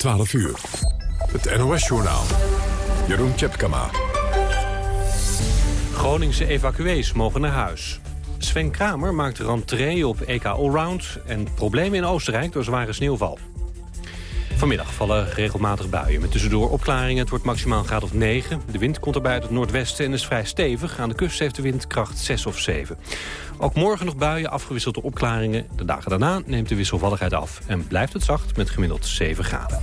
12 uur. Het NOS-journaal. Jeroen Tjepkama. Groningse evacuees mogen naar huis. Sven Kramer maakt rentree op EK Allround... en problemen in Oostenrijk door zware sneeuwval. Vanmiddag vallen regelmatig buien met tussendoor opklaringen. Het wordt maximaal een graad of 9. De wind komt erbij uit het noordwesten en is vrij stevig. Aan de kust heeft de wind kracht 6 of 7. Ook morgen nog buien, afgewisseld opklaringen. De dagen daarna neemt de wisselvalligheid af en blijft het zacht met gemiddeld 7 graden.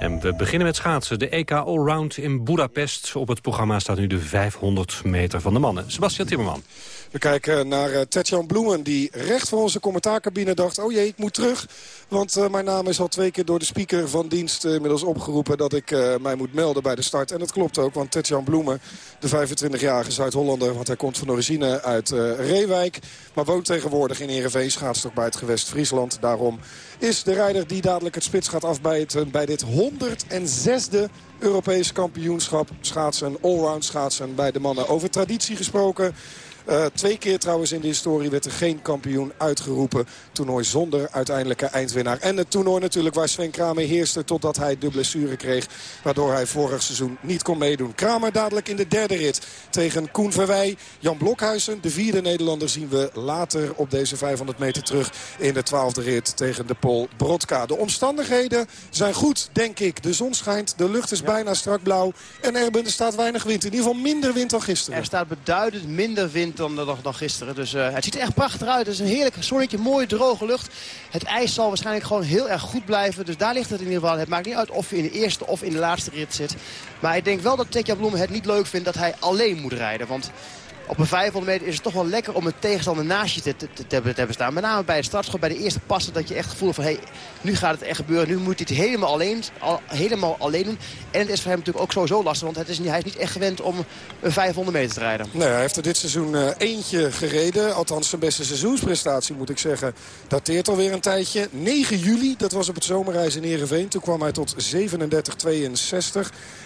En we beginnen met schaatsen. De EK Allround in Budapest. Op het programma staat nu de 500 meter van de mannen. Sebastian Timmerman. We kijken naar uh, Tetjan Bloemen die recht voor onze commentaarcabine dacht... oh jee, ik moet terug, want uh, mijn naam is al twee keer door de speaker van dienst uh, inmiddels opgeroepen... dat ik mij moet melden bij de start. En dat klopt ook, want Tetjan Bloemen, de 25-jarige Zuid-Hollander... want hij komt van origine uit Reewijk, maar woont tegenwoordig in Ereveen... schaatst toch bij het gewest Friesland. Daarom is de rijder die dadelijk het spits gaat afbijten bij dit 106e Europese kampioenschap schaatsen, allround schaatsen bij de mannen. Over traditie gesproken... Uh, twee keer trouwens in de historie werd er geen kampioen uitgeroepen. Toernooi zonder uiteindelijke eindwinnaar. En het toernooi natuurlijk waar Sven Kramer heerste totdat hij de blessure kreeg. Waardoor hij vorig seizoen niet kon meedoen. Kramer dadelijk in de derde rit tegen Koen Verwij. Jan Blokhuizen, de vierde Nederlander, zien we later op deze 500 meter terug in de twaalfde rit tegen de Pol Brodka. De omstandigheden zijn goed, denk ik. De zon schijnt, de lucht is ja. bijna strak blauw. En er staat weinig wind. In ieder geval minder wind dan gisteren. Er staat beduidend minder wind dan, gisteren. Dus uh, het ziet er echt prachtig uit. Het is een heerlijk zonnetje, mooie droge lucht. Het ijs zal waarschijnlijk gewoon heel erg goed blijven. Dus daar ligt het in ieder geval. Het maakt niet uit of je in de eerste of in de laatste rit zit. Maar ik denk wel dat Tekja Bloem het niet leuk vindt dat hij alleen moet rijden. Want op een 500 meter is het toch wel lekker om een tegenstander naast je te, te, te, te hebben staan. Met name bij het startschot, bij de eerste passen, dat je echt gevoel van... hé, hey, nu gaat het echt gebeuren, nu moet hij het helemaal alleen, al, helemaal alleen doen. En het is voor hem natuurlijk ook sowieso lastig, want het is hij is niet echt gewend om een 500 meter te rijden. Nee, hij heeft er dit seizoen uh, eentje gereden. Althans, zijn beste seizoensprestatie, moet ik zeggen, dateert alweer een tijdje. 9 juli, dat was op het zomerreis in Ereveen. Toen kwam hij tot 37-62.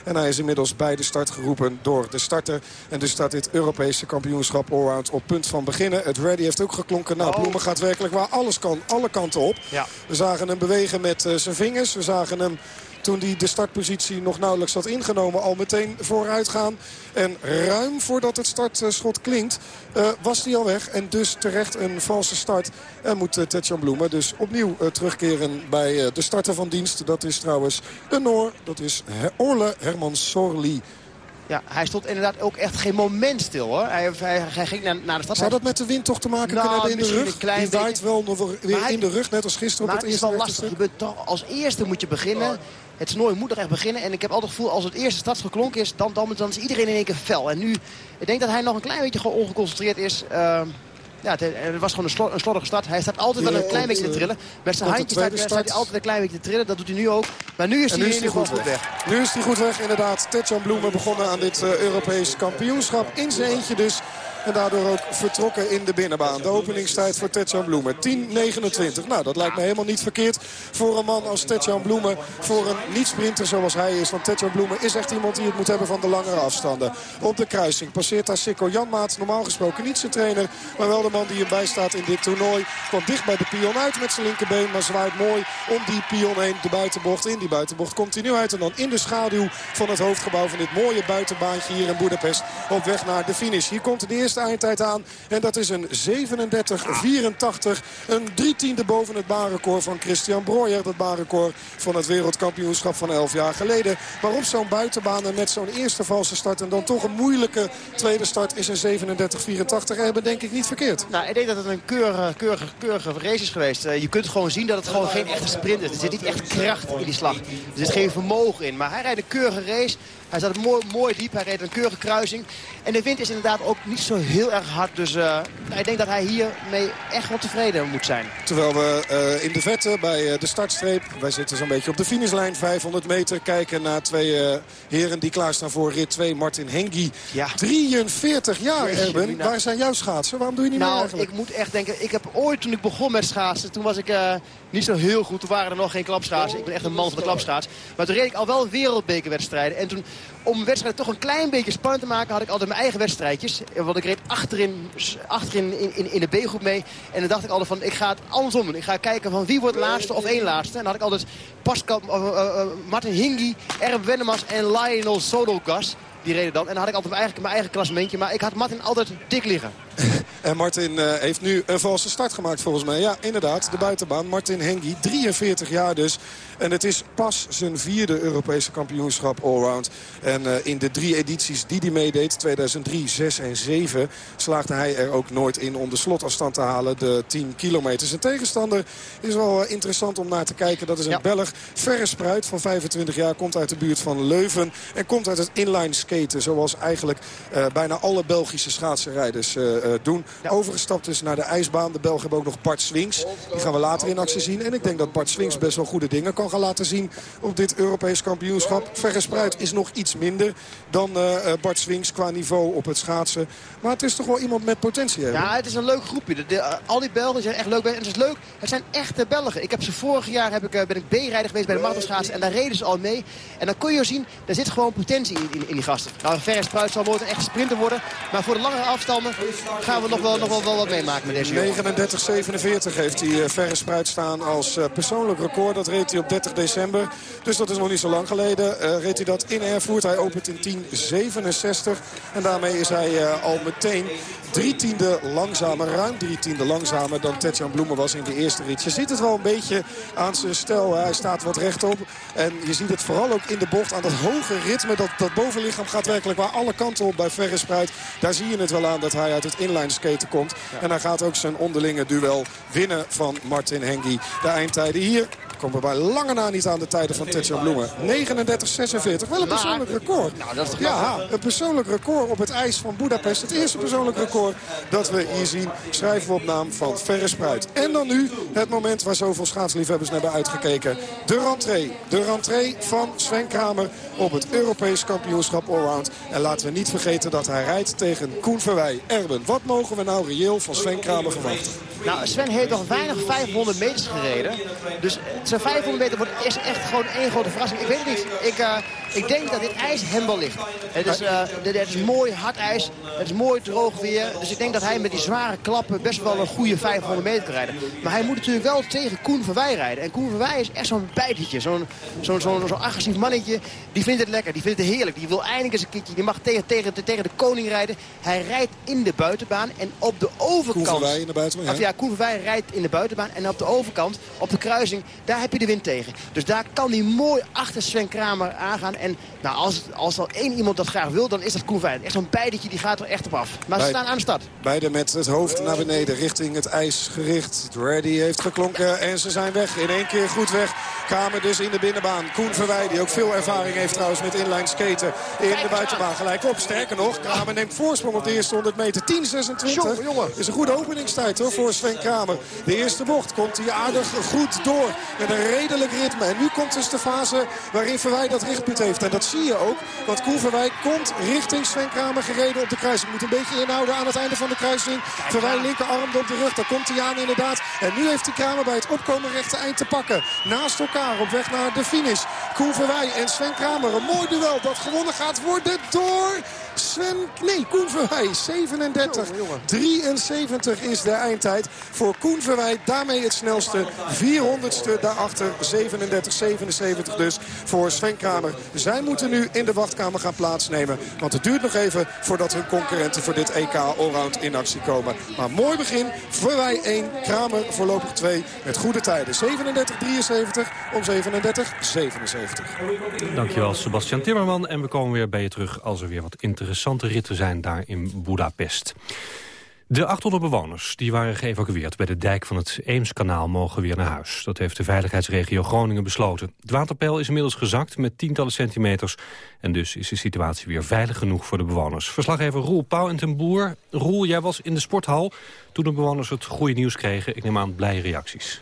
En hij is inmiddels bij de start geroepen door de starter. En dus staat dit Europese kampioenschap allround op punt van beginnen. Het ready heeft ook geklonken. Nou, Bloemen gaat werkelijk waar alles kan, alle kanten op. Ja. We zagen hem bewegen met uh, zijn vingers. We zagen hem toen hij de startpositie nog nauwelijks had ingenomen... al meteen vooruit gaan. En ruim voordat het startschot klinkt, uh, was hij al weg. En dus terecht een valse start. En moet uh, Tetjan Bloemen dus opnieuw uh, terugkeren bij de starter van dienst. Dat is trouwens een Noor. Dat is Orle Herman Sorli. Ja, hij stond inderdaad ook echt geen moment stil hoor. Hij, hij, hij ging naar, naar de stad. Zou dat met de wind toch te maken nou, kunnen hebben in de rug? Een klein Die waait wel nog weer hij, in de rug, net als gisteren op het, het eerste is wel lastig. Je bent toch, als eerste moet je beginnen. Het toernooi moet er echt beginnen. En ik heb altijd het gevoel, als het eerste stads geklonken is... Dan, dan, dan is iedereen in één keer fel. En nu, ik denk dat hij nog een klein beetje ongeconcentreerd is... Uh, ja, het, het, was gewoon een, slor, een slordige start. Hij staat altijd wel een klein beetje te trillen. Met zijn handjes staat, staat hij altijd een klein beetje te trillen. Dat doet hij nu ook. Maar nu is hij, nu is hij goed, goed weg. weg. Nu is hij goed weg, inderdaad. Tetjan Bloemen begonnen aan dit uh, Europees kampioenschap. In zijn eentje dus. En daardoor ook vertrokken in de binnenbaan. De openingstijd voor Tetjan Bloemen. 10.29. Nou, dat lijkt me helemaal niet verkeerd voor een man als Tetjan Bloemen. Voor een niet-sprinter zoals hij is. Want Tetjan Bloemen is echt iemand die het moet hebben van de langere afstanden. Op de kruising passeert daar Sikko Janmaat. Normaal gesproken niet zijn trainer. Maar wel de man die hem bijstaat in dit toernooi. Komt dicht bij de pion uit met zijn linkerbeen. Maar zwaait mooi om die pion heen. De buitenbocht in. Die buitenbocht komt hij nu uit. En dan in de schaduw van het hoofdgebouw van dit mooie buitenbaantje hier in Budapest. Op weg naar de finish. Hier komt de eerste eindtijd aan. En dat is een 37-84. Een drie tiende boven het baanrecord van Christian Breuer. Dat baanrecord van het wereldkampioenschap van 11 jaar geleden. Maar op zo'n buitenbaan en met zo'n eerste valse start... en dan toch een moeilijke tweede start is een 37-84. Hebben denk ik niet verkeerd. Nou, ik denk dat het een keurige, keurige, keurige race is geweest. Uh, je kunt gewoon zien dat het gewoon geen echte sprint is. Er zit niet echt kracht in die slag. Er zit geen vermogen in. Maar hij rijdt een keurige race. Hij zat mooi, mooi diep. Hij reed een keurige kruising. En de wind is inderdaad ook niet zo heel erg hard. Dus uh, ik denk dat hij hiermee echt wel tevreden moet zijn. Terwijl we uh, in de vette bij uh, de startstreep... wij zitten zo'n beetje op de finishlijn, 500 meter... kijken naar twee heren die klaarstaan voor rit 2. Martin Hengi, ja. 43 jaar, Erben. Waar zijn jouw schaatsen? Waarom doe je niet nou, meer eigenlijk? ik moet echt denken... Ik heb ooit, toen ik begon met schaatsen... toen was ik niet zo heel goed. Toen waren er nog geen klapschaatsen. Ik ben echt een man van de klapschaats. Maar toen reed ik al wel wereldbekerwedstrijden. En toen om wedstrijd toch een klein beetje spannend te maken... had ik altijd mijn eigen wedstrijdjes. Want ik reed achterin, achterin in, in, in de B-groep mee. En dan dacht ik altijd van, ik ga het andersom doen. Ik ga kijken van wie wordt laatste of één laatste. En dan had ik altijd Pascal, uh, Martin Hingy, Erb Wennemars en Lionel Sodogas die reden dan. En dan had ik altijd mijn eigen, mijn eigen klassementje. Maar ik had Martin altijd dik liggen. En Martin uh, heeft nu een valse start gemaakt volgens mij. Ja, inderdaad, de buitenbaan. Martin Hengi, 43 jaar dus. En het is pas zijn vierde Europese kampioenschap allround. En uh, in de drie edities die hij meedeed, 2003, 6 en 7... slaagde hij er ook nooit in om de slotafstand te halen, de 10 kilometer. Zijn tegenstander is wel uh, interessant om naar te kijken. Dat is een ja. Belg, Verre Spruit van 25 jaar, komt uit de buurt van Leuven... en komt uit het inline skaten, zoals eigenlijk bijna alle Belgische schaatsenrijders doen. Ja. Overgestapt is naar de ijsbaan. De Belgen hebben ook nog Bart Swings. Die gaan we later in actie zien. En ik denk dat Bart Swings best wel goede dingen kan gaan laten zien op dit Europees kampioenschap. Verre Spruit is nog iets minder dan uh, Bart Swings qua niveau op het schaatsen. Maar het is toch wel iemand met potentie. Hè? Ja, het is een leuk groepje. De, de, al die Belgen zijn echt leuk. En het is leuk. Het zijn echte Belgen. Ik heb ze vorig jaar heb ik, ben ik B-rijder geweest bij de marathonschaatsen. En daar reden ze al mee. En dan kun je zien, er zit gewoon potentie in, in, in die gasten. Nou, Verre Spruit zal nooit een echte sprinter worden. Maar voor de langere afstanden gaan we nog wel, nog wel, wat meemaken met deze 39-47 heeft hij uh, Verre Spruit staan als uh, persoonlijk record. Dat reed hij op 30 december. Dus dat is nog niet zo lang geleden. Uh, reed hij dat in Erfurt. Hij opent in 10.67. En daarmee is hij al meteen drie tiende langzamer. Ruim drie tiende langzamer dan Tetjan Bloemen was in de eerste rit. Je ziet het wel een beetje aan zijn stel. Hij staat wat rechtop. En je ziet het vooral ook in de bocht aan dat hoge ritme. Dat, dat bovenlichaam gaat werkelijk waar alle kanten op bij Verre Spruit. Daar zie je het wel aan dat hij uit het inline skaten komt. En hij gaat ook zijn onderlinge duel winnen van Martin Hengi. De eindtijden hier komen bij lange na niet aan de tijden van Tetjan Bloemen. 39-46, wel een persoonlijk record. Nou, ja, een persoonlijk record op het ijs van Budapest. Het eerste persoonlijk record dat we hier zien. Schrijven we op naam van Verre Spruit. En dan nu het moment waar zoveel schaatsliefhebbers naar hebben uitgekeken. De rentree. De rentree van Sven Kramer op het Europees kampioenschap Allround. En laten we niet vergeten dat hij rijdt tegen Koen Verwij. Erben, wat mogen we nou reëel van Sven Kramer verwachten? Nou, Sven heeft nog weinig 500 meters gereden. Dus zijn 500 meter wordt, is echt gewoon één grote verrassing. Ik weet het niet. Ik, uh, ik denk dat dit ijs hem wel ligt. Het is, uh, het is mooi hard ijs. Het is mooi droog weer. Dus ik denk dat hij met die zware klappen best wel een goede 500 meter kan rijden. Maar hij moet natuurlijk wel tegen Koen Verwij rijden. En Koen Verwij is echt zo'n bijtetje. Zo'n zo'n zo'n zo agressief mannetje. Die vindt het lekker. Die vindt het heerlijk. Die wil eindelijk eens een keertje. Die mag tegen, tegen, tegen de koning rijden. Hij rijdt in de buitenbaan. En op de overkant... Koen Verwij in de buitenbaan, ja. Of ja, Koen Verwij rijdt in de buitenbaan. En op de overkant, op de kruising, daar heb je de wind tegen. Dus daar kan hij mooi achter Sven Kramer aangaan. En nou, als, als er één iemand dat graag wil, dan is dat Koen. Echt zo'n beidetje, die gaat er echt op af. Maar ze staan aan de start. Beide met het hoofd naar beneden, richting het ijs gericht. Ready heeft geklonken en ze zijn weg. In één keer goed weg. Kramer dus in de binnenbaan. Koen Verwij, die ook veel ervaring heeft trouwens met inline skaten. In de buitenbaan gelijk op. Sterker nog, Kramer neemt voorsprong op de eerste 100 meter. 10.26 is een goede openingstijd hoor, voor Sven Kramer. De eerste bocht komt hij aardig goed door. Met een redelijk ritme. En nu komt dus de fase waarin Verwij dat richtpunt heeft. En dat zie je ook. Want Koen Verwij komt richting Sven Kramer gereden op de kruising. Moet een beetje inhouden aan het einde van de kruising. Verwij linkerarm op de rug. Daar komt hij aan inderdaad. En nu heeft hij Kramer bij het opkomen rechte eind te pakken. Naast elkaar op weg naar de finish. Koen Verwij en Sven Kramer. Een mooi duel dat gewonnen gaat worden door... Sven, nee, Koen Verwij, 37, 73 is de eindtijd voor Koen Verwij. Daarmee het snelste, 400ste daarachter, 37, 77 dus voor Sven Kramer. Zij moeten nu in de wachtkamer gaan plaatsnemen. Want het duurt nog even voordat hun concurrenten voor dit EK Allround in actie komen. Maar mooi begin, Verwij 1, Kramer voorlopig 2 met goede tijden. 37, 73 om 37, 77. Dankjewel Sebastian Timmerman. En we komen weer bij je terug als er weer wat interessante ritten zijn daar in Budapest. De 800 bewoners die waren geëvacueerd bij de dijk van het Eemskanaal mogen weer naar huis. Dat heeft de veiligheidsregio Groningen besloten. Het waterpeil is inmiddels gezakt met tientallen centimeters. En dus is de situatie weer veilig genoeg voor de bewoners. Verslaggever Roel Pauw en ten Boer. Roel, jij was in de sporthal toen de bewoners het goede nieuws kregen. Ik neem aan blije reacties.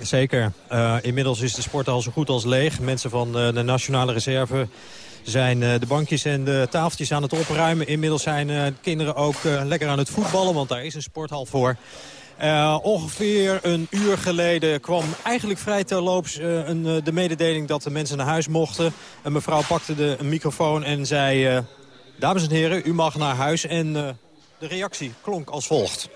Zeker. Uh, inmiddels is de sporthal zo goed als leeg. Mensen van uh, de Nationale Reserve zijn uh, de bankjes en de tafeltjes aan het opruimen. Inmiddels zijn kinderen ook lekker aan het voetballen, want daar is een sporthal voor. Ongeveer een uur geleden kwam eigenlijk vrij terloops uh, een, de mededeling dat de mensen naar huis mochten. Een mevrouw pakte de een microfoon en zei... dames en heren, u mag naar huis. En de reactie klonk als volgt.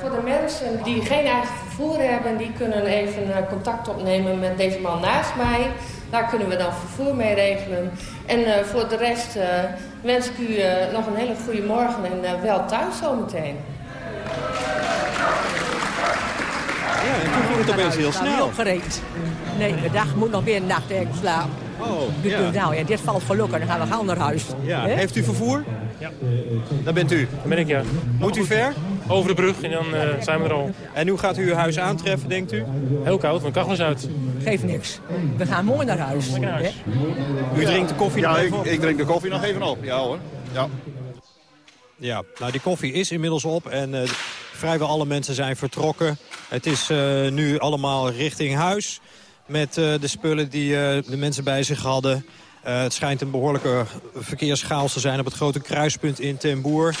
voor de mensen die geen eigen vervoer hebben... die kunnen even contact opnemen met deze man naast mij. Daar kunnen we dan vervoer mee regelen. En uh, voor de rest uh, wens ik u uh, nog een hele goede morgen en wel thuis zometeen. Ja, en toen ging het opeens heel snel. opgerekt. Nee, de dag moet nog weer een nacht ergens slapen. Oh, dus ja. nou ja, dit valt gelukkig. Dan gaan we gauw naar huis. Ja. Heeft u vervoer? Ja. Daar bent u. Dat ben ik, ja. Moet u ver? Over de brug en dan uh, zijn we er al. En hoe gaat u uw huis aantreffen, denkt u? Heel koud, mijn kachel is uit. Geeft niks. We gaan mooi naar huis. Naar huis. U drinkt de koffie Ja, nog even op? ik drink de koffie nog even op. Ja hoor. Ja. Ja, nou die koffie is inmiddels op en uh, vrijwel alle mensen zijn vertrokken. Het is uh, nu allemaal richting huis met uh, de spullen die de mensen bij zich hadden. het schijnt een behoorlijke verkeerschaos te zijn op het grote kruispunt in Ten Boer.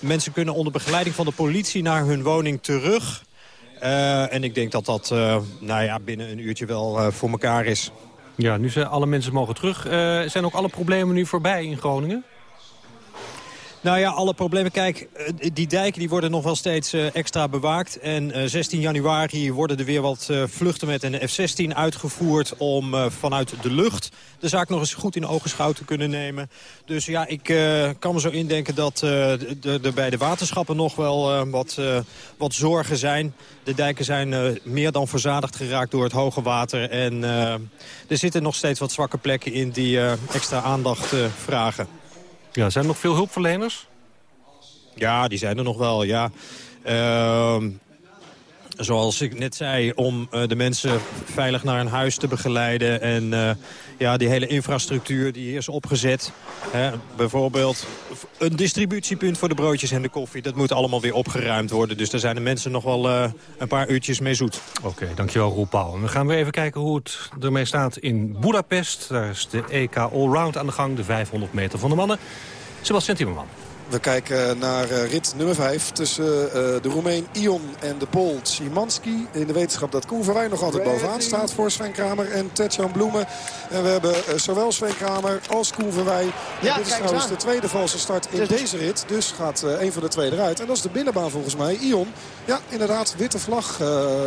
Mensen kunnen onder begeleiding van de politie naar hun woning terug. en ik denk dat dat nou ja, binnen een uurtje wel voor elkaar is. Ja, nu zijn alle mensen mogen terug. zijn ook alle problemen nu voorbij in Groningen? Nou ja, alle problemen. Kijk, die dijken die worden nog wel steeds uh, extra bewaakt. En uh, 16 januari worden er weer wat vluchten met een F-16 uitgevoerd... om vanuit de lucht de zaak nog eens goed in ogenschouw te kunnen nemen. Dus ja, ik kan me zo indenken dat er bij de waterschappen nog wel wat, wat zorgen zijn. De dijken zijn meer dan verzadigd geraakt door het hoge water. En er zitten nog steeds wat zwakke plekken in die extra aandacht vragen. Ja, zijn er nog veel hulpverleners? Ja, die zijn er nog wel, ja. Uh, zoals ik net zei, om uh, de mensen veilig naar hun huis te begeleiden. En uh, ja, die hele infrastructuur die is opgezet. Hè, bijvoorbeeld een distributiepunt voor de broodjes en de koffie. Dat moet allemaal weer opgeruimd worden. Dus daar zijn de mensen nog wel uh, een paar uurtjes mee zoet. Oké, dankjewel Roel Pauw. We gaan weer even kijken hoe het ermee staat in Budapest. Daar is de EK Allround aan de gang, de 500 meter van de mannen. Sebastian Timmerman. We kijken naar uh, rit nummer 5 tussen uh, de Roemeen Ion en de Pool Szymanski. In de wetenschap dat Koen Verwijn nog altijd bovenaan staat voor Sven Kramer en Tetjan Bloemen. En we hebben uh, zowel Sven Kramer als Koen Verwijn. Ja, dit is trouwens de tweede valse start in deze rit. Dus gaat een van de twee eruit. En dat is de binnenbaan volgens mij. Ion, ja inderdaad, witte vlag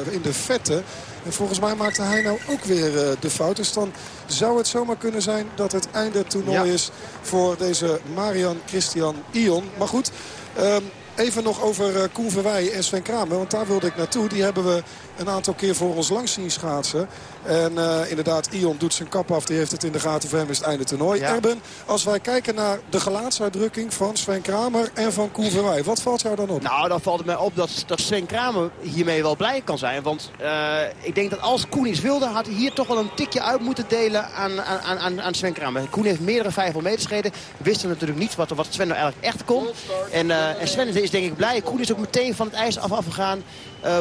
in de vette. En volgens mij maakte hij nou ook weer uh, de fout. Dus dan zou het zomaar kunnen zijn dat het einde toernooi ja. is voor deze Marian Christian Ion. Maar goed, um, even nog over uh, Koen Verwij en Sven Kramer. Want daar wilde ik naartoe. Die hebben we een aantal keer voor ons langs zien schaatsen. En uh, inderdaad, Ion doet zijn kap af. Die heeft het in de gaten. Voor hem is het einde toernooi. Ja. Erben, als wij kijken naar de gelaatsuitdrukking van Sven Kramer en van Koen Verwij. Wat valt jou dan op? Nou, dan valt het mij op dat, dat Sven Kramer hiermee wel blij kan zijn. Want uh, ik denk dat als Koen iets wilde, had hij hier toch wel een tikje uit moeten delen aan, aan, aan, aan Sven Kramer. Koen heeft meerdere 500 meter schreden. Wisten natuurlijk niet wat, wat Sven nou eigenlijk echt kon. En, uh, en Sven is denk ik blij. Koen is ook meteen van het ijs af afgegaan.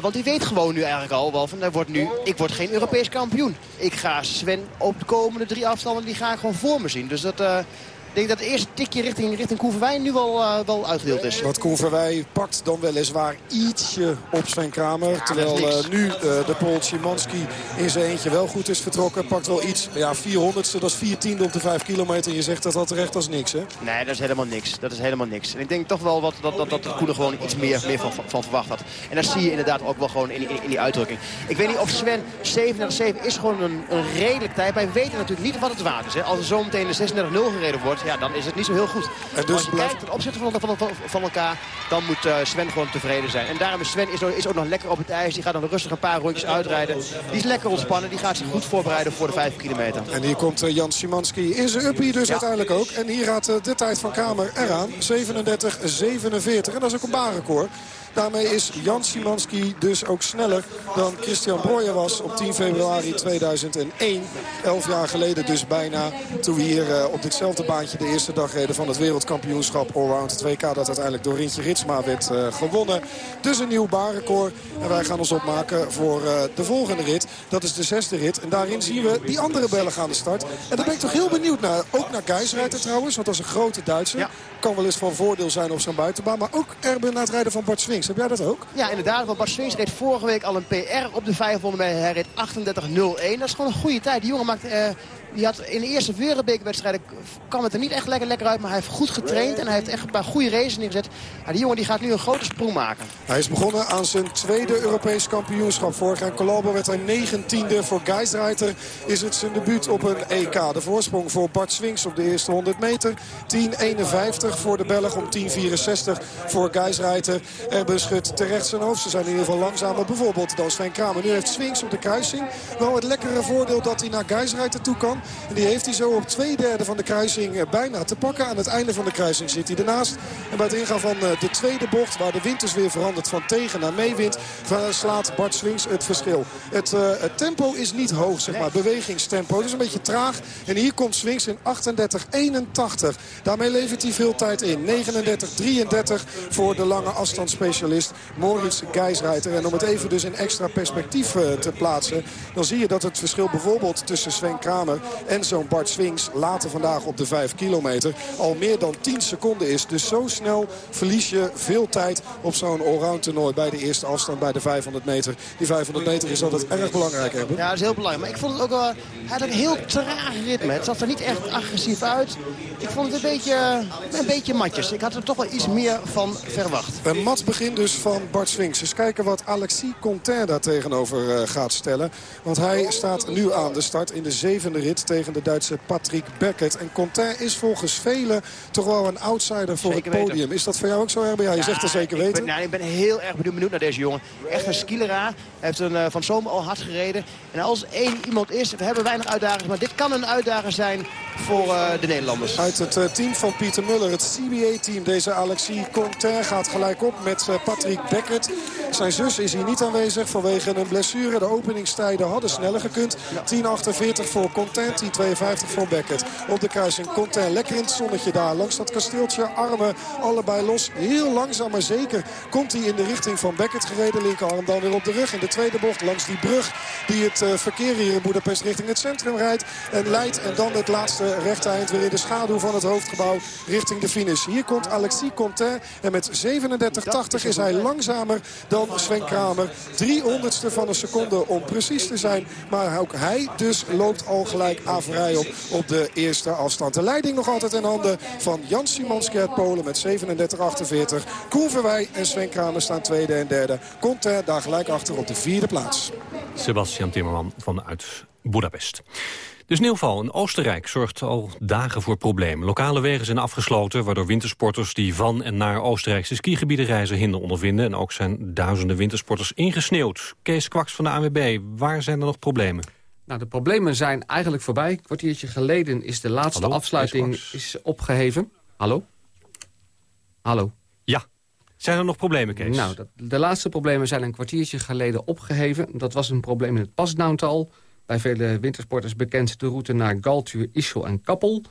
Want die weet gewoon nu eigenlijk al wel van, wordt nu, ik word geen Europees kampioen. Ik ga Sven op de komende drie afstanden, die ga ik gewoon voor me zien. Dus dat... Ik denk dat het eerste tikje richting, richting Koen Verwij nu wel, uh, wel uitgedeeld is. Wat Koen Verwij pakt dan weliswaar ietsje op Sven Kramer. Ja, terwijl uh, nu uh, de Pool Szymanski in zijn eentje wel goed is vertrokken. Pakt wel iets, ja 400ste, dat is 4 tiende op de 5 kilometer. Je zegt dat al terecht als niks hè? Nee, dat is helemaal niks. Dat is helemaal niks. En ik denk toch wel wat, dat, dat, dat de Koen er gewoon iets meer, meer van, van verwacht had. En dat zie je inderdaad ook wel gewoon in, in, in die uitdrukking. Ik weet niet of Sven 37-7 is gewoon een, een redelijk tijd. Wij weten natuurlijk niet wat het waard is. Hè. Als er zo meteen de 36-0 gereden wordt, ja, dan is het niet zo heel goed. En dus als je blijft... kijkt ten opzichte van, van, van, van elkaar, dan moet uh, Sven gewoon tevreden zijn. En daarom is Sven is, is ook nog lekker op het ijs. Die gaat dan rustig een paar rondjes uitrijden. Die is lekker ontspannen. Die gaat zich goed voorbereiden voor de 5 kilometer. En hier komt uh, Jan Szymanski in zijn uppie dus ja. uiteindelijk ook. En hier gaat uh, de tijd van Kramer eraan. 37-47. En dat is ook een baanrecord. Daarmee is Jan Szymanski dus ook sneller dan Christian Breuer was op 10 februari 2001. Elf jaar geleden dus bijna. Toen we hier uh, op ditzelfde baantje de eerste dagreden van het wereldkampioenschap Allround. Het WK dat uiteindelijk door Rintje Ritsma werd uh, gewonnen. Dus een nieuw baanrecord. En wij gaan ons opmaken voor uh, de volgende rit. Dat is de zesde rit. En daarin zien we die andere Belgen aan de start. En daar ben ik toch heel benieuwd naar. Ook naar Geisreiter trouwens. Want dat is een grote Duitser. Kan wel eens van voordeel zijn op zo'n buitenbaan. Maar ook Erben naar het rijden van Bart Swings. Heb jij dat ook? Ja, inderdaad. Want Bart reed vorige week al een PR op de 500 meter. Hij reed 38.01. Dat is gewoon een goede tijd. Die jongen maakt... Uh, die had in de eerste wereldbekerwedstrijden kwam het er niet echt lekker, lekker uit. Maar hij heeft goed getraind en hij heeft echt een paar goede races neergezet. Ja, die jongen die gaat nu een grote sprong maken. Hij is begonnen aan zijn tweede Europees kampioenschap. Vorig jaar in Colalbo werd hij 19e. Voor Geisreiter is het zijn debuut op een EK. De voorsprong voor Bart Swings op de eerste 100 meter. 10.51 voor de Belg om 10.64 voor Geisreiter. Erben schudt terecht zijn hoofd. Ze zijn in ieder geval langzamer bijvoorbeeld dan Sven Kramer. Nu heeft Swings op de kruising wel het lekkere voordeel dat hij naar Geisreiter toe kan. En die heeft hij zo op twee derde van de kruising bijna te pakken. Aan het einde van de kruising zit hij ernaast. En bij het ingaan van de tweede bocht, waar de wind dus weer verandert van tegen naar meewind, slaat Bart Swings het verschil. Het, uh, het, tempo is niet hoog, zeg maar. Bewegingstempo. Het is een beetje traag. En hier komt Swings in 38-81. Daarmee levert hij veel tijd in. 39-33 voor de lange afstandsspecialist Moritz Geisreiter. En om het even dus in extra perspectief uh, te plaatsen... dan zie je dat het verschil bijvoorbeeld tussen Sven Kramer en zo'n Bart Swings... later vandaag op de 5 kilometer al meer dan 10 seconden is. Dus zo snel verlies je veel tijd op zo'n allround toernooi... bij de eerste afstand, bij de 500 meter. Die 500 meter is altijd erg belangrijk, hebben. Ja, dat is heel belangrijk. Maar ik vond het ook wel... Hij had een heel traag ritme. Het zag er niet echt agressief uit. Ik vond het een beetje, een beetje matjes. Ik had er toch wel iets meer van verwacht. Een mat begin dus van Bart Swings. Dus kijken wat Alexis Contain daar tegenover uh, gaat stellen. Want hij staat nu aan de start in de zevende rit tegen de Duitse Patrick Beckett. En Contain is volgens velen toch wel een outsider voor zeker het podium. Weten. Is dat voor jou ook zo, Herbert? Ja, je ja, zegt het zeker ik weten. Ben, nou, ik ben heel erg benieuwd naar deze jongen. Echt een skileraar. Hij heeft een, uh, van zomer al hard gereden. En als één iemand is, we hebben weinig uitdagers. Maar dit kan een uitdager zijn voor uh, de Nederlanders. Uit het uh, team van Pieter Muller, het CBA-team. Deze Alexis Contain gaat gelijk op met Patrick Beckett. Zijn zus is hier niet aanwezig vanwege een blessure. De openingstijden hadden sneller gekund. 10.48 voor Contain, 10.52 voor Beckett. Op de kruising Contain lekker in het zonnetje daar. Langs dat kasteeltje, armen allebei los. Heel langzaam maar zeker komt hij in de richting van Beckett gereden. Linkerarm dan weer op de rug in de tweede bocht langs die brug. Die het uh, verkeer hier in Boedapest richting het centrum rijdt. En leidt en dan het laatste rechte eind weer in de schaduw van het hoofdgebouw richting de finish. Hier komt Alexis Contain. En met 37,80 is hij langzamer dan Sven Kramer. 300ste van een seconde om precies te zijn. Maar ook hij dus loopt al gelijk averij op op de eerste afstand. De leiding nog altijd in handen van Jan Simonski uit Polen met 37,48. Koen Verwij en Sven Kramer staan tweede en derde. Contain daar gelijk achter op de vierde plaats. Sebastian Timmerman vanuit Budapest. De sneeuwval in Oostenrijk zorgt al dagen voor problemen. Lokale wegen zijn afgesloten, waardoor wintersporters die van en naar Oostenrijkse skigebieden reizen hinder ondervinden. En ook zijn duizenden wintersporters ingesneeuwd. Kees Kwaks van de ANWB, waar zijn er nog problemen? Nou, de problemen zijn eigenlijk voorbij. Een kwartiertje geleden is de laatste Hallo, afsluiting is opgeheven. Hallo? Hallo? Ja. Zijn er nog problemen, Kees? Nou, dat, de laatste problemen zijn een kwartiertje geleden opgeheven. Dat was een probleem in het pasdowntal. Bij vele wintersporters bekend de route naar Galtuur, Ischel en Kappel.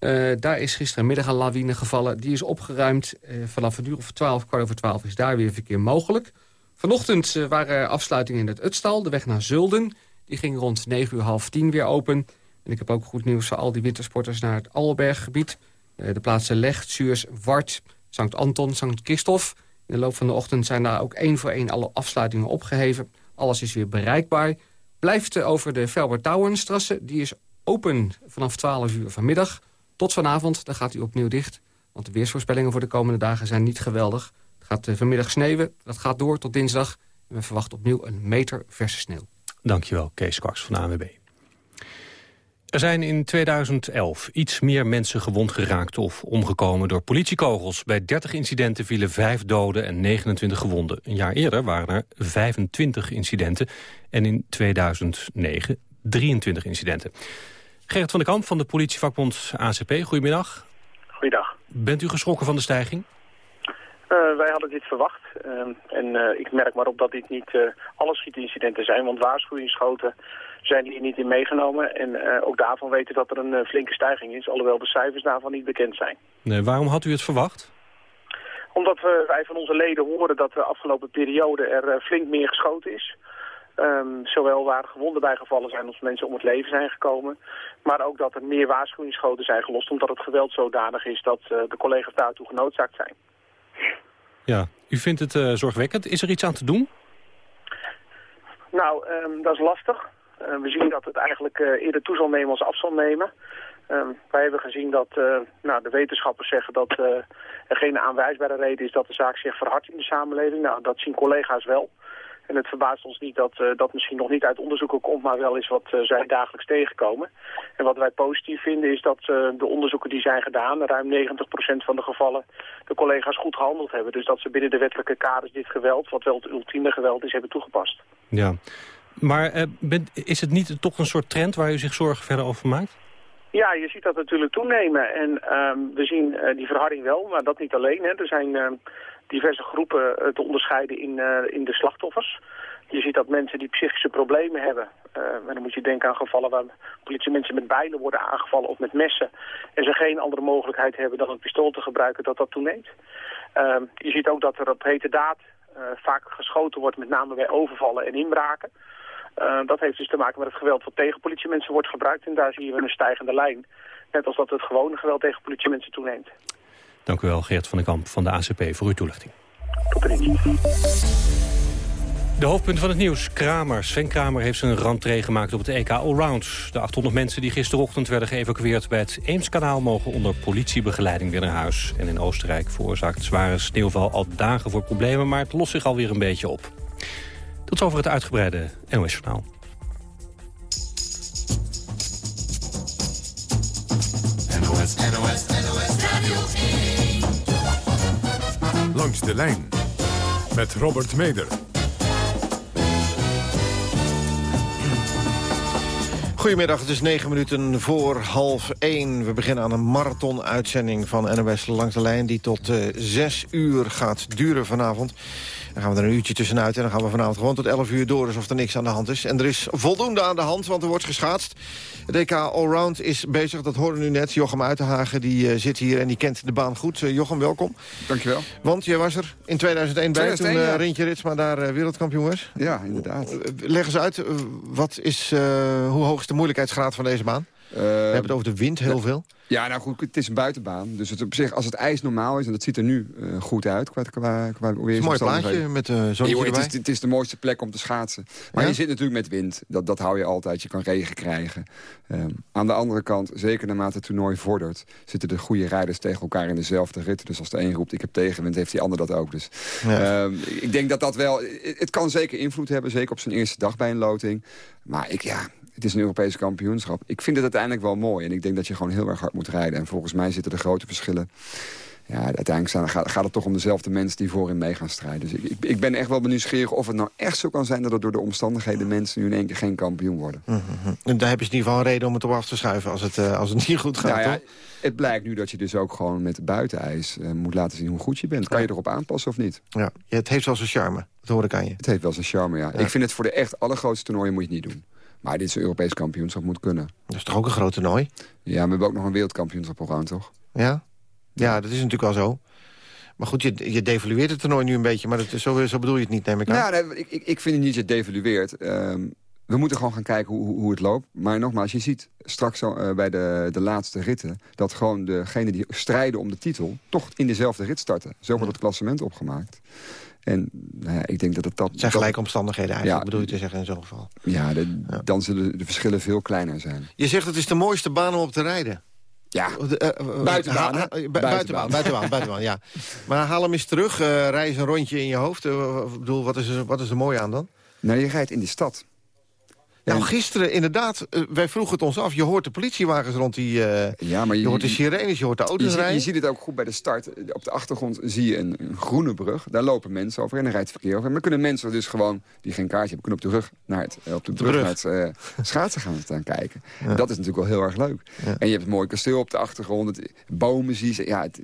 Uh, daar is gisterenmiddag een lawine gevallen. Die is opgeruimd. Uh, vanaf een uur of twaalf, kwart over twaalf is daar weer verkeer mogelijk. Vanochtend uh, waren er afsluitingen in het Utstal, de weg naar Zulden. Die ging rond negen uur half tien weer open. En ik heb ook goed nieuws voor al die wintersporters naar het Alberggebied. de plaatsen Leg, Zuurs, Wart, Sankt Anton, Sankt Christoph. In de loop van de ochtend zijn daar ook één voor één alle afsluitingen opgeheven. Alles is weer bereikbaar. Blijft over de Velbert-Touwenstrasse. Die is open vanaf 12 uur vanmiddag. Tot vanavond, dan gaat hij opnieuw dicht. Want de weersvoorspellingen voor de komende dagen zijn niet geweldig. Het gaat vanmiddag sneeuwen, dat gaat door tot dinsdag. En we verwachten opnieuw een meter verse sneeuw. Dankjewel, Kees Kwaks van de ANWB. Er zijn in 2011 iets meer mensen gewond geraakt of omgekomen door politiekogels. Bij 30 incidenten vielen 5 doden en 29 gewonden. Een jaar eerder waren er 25 incidenten en in 2009 23 incidenten. Gerrit van der Kamp van de politievakbond ACP, goedemiddag. Goeiedag. Bent u geschrokken van de stijging? Uh, wij hadden dit verwacht. Uh, en uh, ik merk maar op dat dit niet alle schietincidenten zijn. Want waarschuwingsschoten zijn hier niet in meegenomen. En ook daarvan weten dat er een flinke stijging is. Alhoewel de cijfers daarvan niet bekend zijn. Nee, waarom had u het verwacht? Omdat wij van onze leden horen dat de afgelopen periode er flink meer geschoten is. Um, zowel waar gewonden bij gevallen zijn als mensen om het leven zijn gekomen. Maar ook dat er meer waarschuwingsschoten zijn gelost omdat het geweld zodanig is dat de collega's daartoe genoodzaakt zijn. Ja, u vindt het uh, zorgwekkend. Is er iets aan te doen? Nou, um, dat is lastig. Uh, we zien dat het eigenlijk eerder toe zal nemen als af zal nemen. Um, wij hebben gezien dat nou, de wetenschappers zeggen dat er geen aanwijsbare reden is dat de zaak zich verhardt in de samenleving. Nou, dat zien collega's wel. En het verbaast ons niet dat uh, dat misschien nog niet uit onderzoeken komt, maar wel is wat uh, zij dagelijks tegenkomen. En wat wij positief vinden is dat uh, de onderzoeken die zijn gedaan, ruim 90% van de gevallen, de collega's goed gehandeld hebben. Dus dat ze binnen de wettelijke kaders dit geweld, wat wel het ultieme geweld is, hebben toegepast. Ja, maar bent, is het niet toch een soort trend waar u zich zorgen verder over maakt? Ja, je ziet dat natuurlijk toenemen. En um, we zien die verharding wel, maar dat niet alleen. Hè. Er zijn uh, diverse groepen uh, te onderscheiden in, in de slachtoffers. Je ziet dat mensen die psychische problemen hebben. en dan moet je denken aan gevallen waar politiemensen met bijlen worden aangevallen of met messen. En ze geen andere mogelijkheid hebben dan een pistool te gebruiken, dat dat toeneemt. Ehm, je ziet ook dat er op hete daad vaak geschoten wordt, met name bij overvallen en inbraken. Uh, dat heeft dus te maken met het geweld wat tegen politiemensen wordt gebruikt. En daar zien we een stijgende lijn. Net als dat het gewone geweld tegen politiemensen toeneemt. Dank u wel, Geert van den Kamp van de ACP, voor uw toelichting. Tot ziens. De hoofdpunten van het nieuws. Kramer. Sven Kramer heeft zijn rentree gemaakt op het EK Allround. De 800 mensen die gisterochtend werden geëvacueerd bij het Eemskanaal... mogen onder politiebegeleiding weer naar huis. En in Oostenrijk veroorzaakt zware sneeuwval al dagen voor problemen... maar het lost zich alweer een beetje op. Tot over het uitgebreide NOS-journaal. NOS, Langs de lijn met Robert Meder. Goedemiddag, het is negen minuten voor half één. We beginnen aan een marathon-uitzending van NOS Langs de Lijn... die tot uh, zes uur gaat duren vanavond. Dan gaan we er een uurtje tussenuit en dan gaan we vanavond gewoon tot 11 uur door... alsof er niks aan de hand is. En er is voldoende aan de hand, want er wordt geschaatst. Het DK Allround is bezig, dat hoorde u net. Jochem Uitenhagen die, uh, zit hier en die kent de baan goed. Uh, Jochem, welkom. Dankjewel. Want jij was er in 2001 bij, 2001, toen uh, ja. Rintje Ritsma daar wereldkampioen was. Ja, inderdaad. leg eens uit, wat is, hoe hoog is de moeilijkheidsgraad van deze baan? We hebben het over de wind heel veel. Ja, nou goed, het is een buitenbaan. Dus het op zich, als het ijs normaal is, en dat ziet er nu uh, goed uit qua, qua, qua Het is een mooi plaatje met uh, zonnetje het, is, het is de mooiste plek om te schaatsen. Maar ja? je zit natuurlijk met wind. Dat, dat hou je altijd. Je kan regen krijgen. Um, aan de andere kant, zeker naarmate het toernooi vordert... zitten de goede rijders tegen elkaar in dezelfde rit. Dus als de een roept, ik heb tegenwind, heeft die ander dat ook. Dus ja. um, ik denk dat dat wel... Het kan zeker invloed hebben, zeker op zijn eerste dag bij een loting. Maar ik, ja, het is een Europees kampioenschap. Ik vind het uiteindelijk wel mooi. En ik denk dat je gewoon heel erg hard moet rijden. En volgens mij zitten er grote verschillen. Ja, uiteindelijk staan, gaat, gaat, het toch om dezelfde mensen die voorin mee gaan strijden. Dus ik, ik, ben echt wel nieuwsgierig of het nou echt zo kan zijn... dat er door de omstandigheden mensen nu in één keer geen kampioen worden. Mm -hmm. En daar heb je in ieder geval een reden om het op af te schuiven... als het, uh, als het niet goed gaat, nou ja, Het blijkt nu dat je dus ook gewoon met buitenijs uh, moet laten zien hoe goed je bent. Kan je erop aanpassen of niet? Ja, ja het heeft wel zijn charme. Dat hoor ik aan je. Het heeft wel zijn charme, ja. ja. Ik vind het voor de echt allergrootste toernooien moet je het niet doen. Maar dit is een Europees kampioenschap moet kunnen. Dat is toch ook een groot toernooi? Ja, we hebben ook nog een wereldkampioenschap al toch? Ja? Ja, dat is natuurlijk wel zo. Maar goed, je, je devalueert het toernooi nu een beetje. Maar dat, zo, zo bedoel je het niet, neem ik aan. Nou, nee, ik, ik vind het niet dat je devalueert. Um, we moeten gewoon gaan kijken hoe, hoe, hoe, het loopt. Maar nogmaals, je ziet straks uh, bij de, de laatste ritten... dat gewoon degenen die strijden om de titel... toch in dezelfde rit starten. Zo wordt het klassement opgemaakt. En nou ja, ik denk dat het dat... Het zijn gelijke omstandigheden eigenlijk, ja, bedoel je te zeggen in zo'n geval. Ja, de, ja, dan zullen de verschillen veel kleiner zijn. Je zegt het is de mooiste baan om op te rijden. Ja, uh, buitenbaan, ha, ha, buitenbaan, buitenbaan, buitenbaan, ja. Maar haal hem eens terug, uh, rij eens een rondje in je hoofd. Bedoel, wat is, er, wat is er mooi aan dan? Nou, je rijdt in de stad. Nou, gisteren inderdaad, uh, wij vroegen het ons af. Je hoort de politiewagens rond die... Uh, ja, maar je, je, hoort de sirenes, je hoort de auto's je, rijden. Je ziet het ook goed bij de start. Op de achtergrond zie je een, een groene brug. Daar lopen mensen over en er rijdt verkeer over. Dan kunnen mensen dus gewoon, die geen kaartje hebben... kunnen op de, rug naar het, uh, op de, brug, naar het schaatsen gaan staan kijken. Ja. Dat is natuurlijk wel heel erg leuk. Ja. En je hebt het mooie kasteel op de achtergrond. Het, bomen zie je. Ja, het,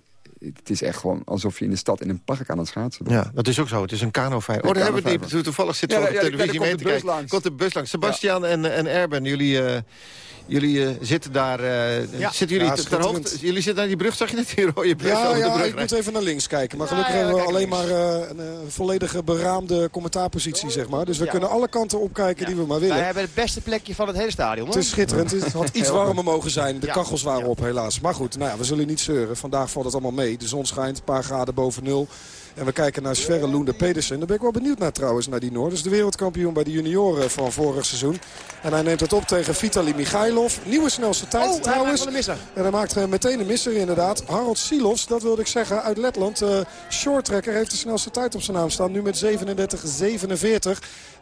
het is echt gewoon alsof je in de stad in een park aan het schaatsen bent. Ja, dat is ook zo. Het is een kanovijver. Oh, daar hebben we het niet. Toevallig zit Ja, we op ja, de ja, televisie mee komt te de bus kijken. langs. Komt de bus langs. Sebastian en, en Erben, jullie... Jullie eh, zitten daar, eh, Ja. zitten jullie Ja, ter- hoogte? Jullie zitten aan die brug, zag je net die rode brug Ja, over de ja brug ik moet even naar links kijken. Maar gelukkig Ja, ja, hebben we alleen maar eh, een volledige beraamde commentaarpositie, zeg maar. Dus we kunnen alle kanten opkijken die we maar willen. Wij hebben het beste plekje van het hele stadion. Het hoor. is schitterend. Het had iets warmer mogen zijn. De Ja. kachels waren op helaas. Maar goed, nou ja, we zullen niet zeuren. Vandaag valt het allemaal mee. De zon schijnt, een paar graden boven nul. En we kijken naar Sverre Loende Pedersen. Daar ben ik wel benieuwd naar trouwens, naar die Noor. Dat is de wereldkampioen bij de junioren van vorig seizoen. En hij neemt het op tegen Vitali Michailov. Nieuwe snelste tijd Oh, hij trouwens. maakt wel een misser. En hij maakt eh, meteen een misser inderdaad. Harold Silos, dat wilde ik zeggen, uit Letland. Eh shorttrekker heeft de snelste tijd op zijn naam staan. Nu met 37-47.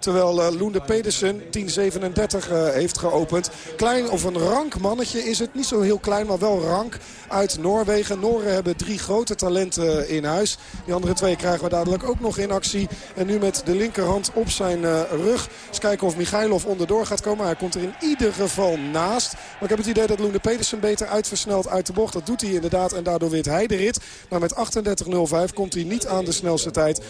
Terwijl eh Loende Pedersen 10.37 eh, heeft geopend. Klein of een rank mannetje is het. Niet zo heel klein, maar wel rank uit Noorwegen. Noren hebben drie grote talenten in huis. Die andere twee krijgen we dadelijk ook nog in actie. En nu met de linkerhand op zijn eh, rug. Eens kijken of Michailov onderdoor gaat komen. Hij komt er in ieder geval naast. Maar ik heb het idee dat Loende Pedersen beter uitversnelt uit de bocht. Dat doet hij inderdaad en daardoor wint hij de rit. Maar met 38.05 komt hij niet aan de snelste tijd. 38.34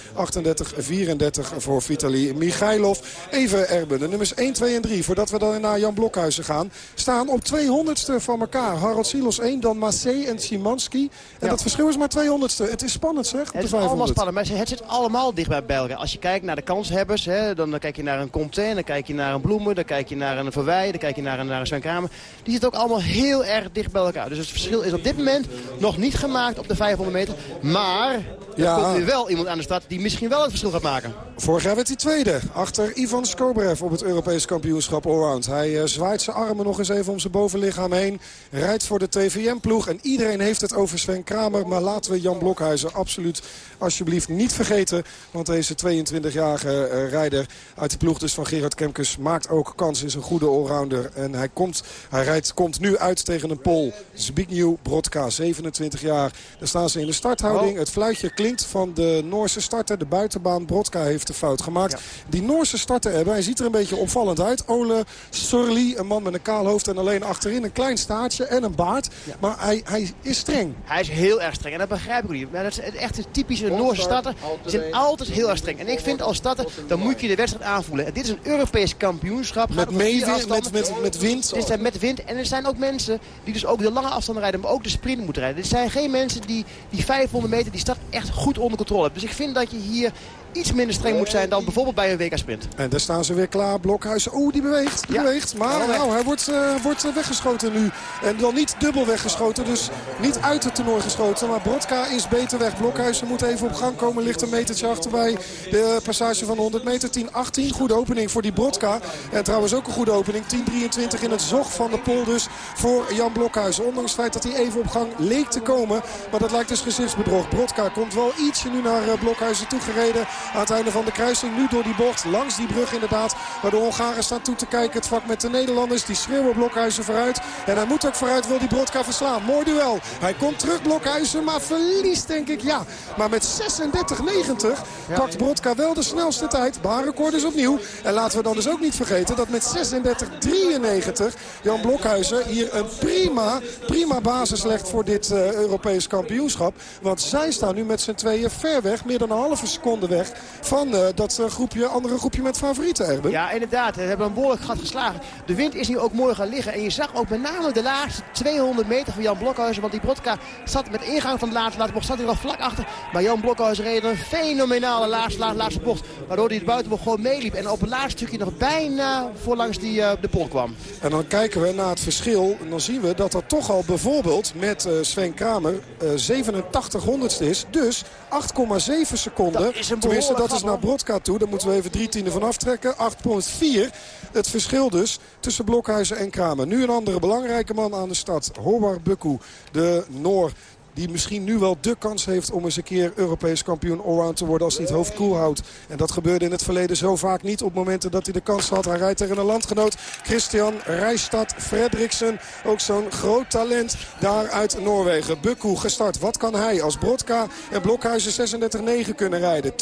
voor Vitali Michailov. Even Erben, de nummers 1, 2 en 3. Voordat we dan naar Jan Blokhuizen gaan. Staan op 200ste van elkaar. Harold Silos 1, dan Massé en Simanski. En dat verschil is maar 200ste. Het is spannend zeg, op Het de is allemaal 500. spannend, maar het zit allemaal dicht bij elkaar. Als je kijkt naar de kanshebbers, hè, dan kijk je naar een Comte, dan kijk je naar een Bloemen, dan kijk je naar een Verwij, dan kijk je naar een, naar een Sven Kramer. Die zitten ook allemaal heel erg dicht bij elkaar. Dus het verschil is op dit moment nog niet gemaakt op de 500 meter. Maar er Ja. komt nu wel iemand aan de start die misschien wel het verschil gaat maken. Vorig jaar werd hij tweede. Achter Ivan Skobrev op het Europees kampioenschap allround. Hij eh, zwaait zijn armen nog eens even om zijn bovenlichaam heen. Rijdt voor de TVM-ploeg. En iedereen heeft het over Sven Kramer. Maar laten we Jan Blokhuizen absoluut alsjeblieft niet vergeten. Want deze 22-jarige eh, rijder uit de ploeg dus van Gerard Kemkes maakt ook kans. Is een goede allrounder. En hij, komt, hij rijdt, komt nu uit tegen een Pol. Zbigniew Brodka, 27 jaar. Daar staan ze in de starthouding. Het fluitje klinkt van de Noorse starter. De buitenbaan Brodka heeft de fout gemaakt. Die Noorse starter hebben, hij ziet er een beetje opvallend uit. Ole Sorli, een man met een kaal hoofd en alleen achterin een klein staartje en een baard. Maar hij, hij is streng. Hij is heel erg streng en dat begrijp ik ook niet. Maar dat is echt een typische Noorse starter. Die zijn altijd heel erg streng. En ik vind als starter, dan moet je de wedstrijd aanvoelen. En dit is een Europees kampioenschap. Met meewind, met, met, met wind. Dit zijn met wind. En er zijn ook mensen die dus ook de lange afstanden rijden, maar ook de sprint moeten rijden. Dit zijn geen mensen die die 500 meter, die stad echt goed onder controle hebben. Dus ik vind dat je hier iets minder streng moet zijn dan bijvoorbeeld bij een WK-sprint. En daar staan ze weer klaar. Blokhuizen. Oeh, die beweegt. Die Ja. beweegt. Maar nou, hij wordt, eh, wordt eh, weggeschoten nu. En dan niet dubbel weggeschoten. Dus niet uit het toernooi geschoten. Maar Brodka is beter weg. Blokhuizen moet even op gang komen. Ligt een metertje achterbij. De passage van de 100 meter. 10-18. Goede opening voor die Brodka. En trouwens ook een goede opening. 10-23 in het zog van de pol dus voor Jan Blokhuizen. Ondanks het feit dat hij even op gang leek te komen. Maar dat lijkt dus gezichtsbedrog. Brodka komt wel ietsje nu naar eh, Blokhuizen toegereden. Aan het einde van de kruising. Nu door die bocht. Langs die brug inderdaad. Waar de Hongaren staan toe te kijken. Het vak met de Nederlanders. Die schreeuwen Blokhuizen vooruit. En hij moet ook vooruit. Wil die Brodka verslaan. Mooi duel. Hij komt terug Blokhuizen. Maar verliest denk ik. Ja. Maar met 36-90 pakt Brodka wel de snelste tijd. Baanrecord is opnieuw. En laten we dan dus ook niet vergeten dat met 36-93 Jan Blokhuizen hier een prima, prima basis legt voor dit eh, Europees kampioenschap. Want zij staan nu met z'n tweeën ver weg. Meer dan een halve seconde weg van eh, dat eh, groepje, andere groepje met favorieten, Erben. Ja, inderdaad. We hebben een behoorlijk gat geslagen. De wind is nu ook mooi gaan liggen. En je zag ook met name de laatste 200 meter van Jan Blokhuizen. Want die Brodka zat met ingang van de laatste laatste bocht zat hij nog vlak achter. Maar Jan Blokhuizen reed een fenomenale laatste, laatste, laatste bocht. Waardoor hij het buitenbocht gewoon meeliep. En op het laatste stukje nog bijna voorlangs die, eh, de pol kwam. En dan kijken we naar het verschil. En dan zien we dat dat toch al bijvoorbeeld met eh, Sven Kramer eh 87 honderdste is. Dus 8,7 seconden. Dat is een Dat is naar. Brodka toe. Daar moeten we even drie tienden van aftrekken. 8,4. Het verschil dus tussen Blokhuizen en Kramer. Nu een andere belangrijke man aan de stad. Howard Bukku, de Noor. Die misschien nu wel de kans heeft om eens een keer Europees kampioen allround te worden als hij het hoofd koel houdt. En dat gebeurde in het verleden zo vaak niet op momenten dat hij de kans had. Hij rijdt tegen een landgenoot, Christian Rijstad Fredriksen. Ook zo'n groot talent daar uit Noorwegen. Bukku gestart. Wat kan hij als Brodka en Blokhuizen 36-9 kunnen rijden? 10-15.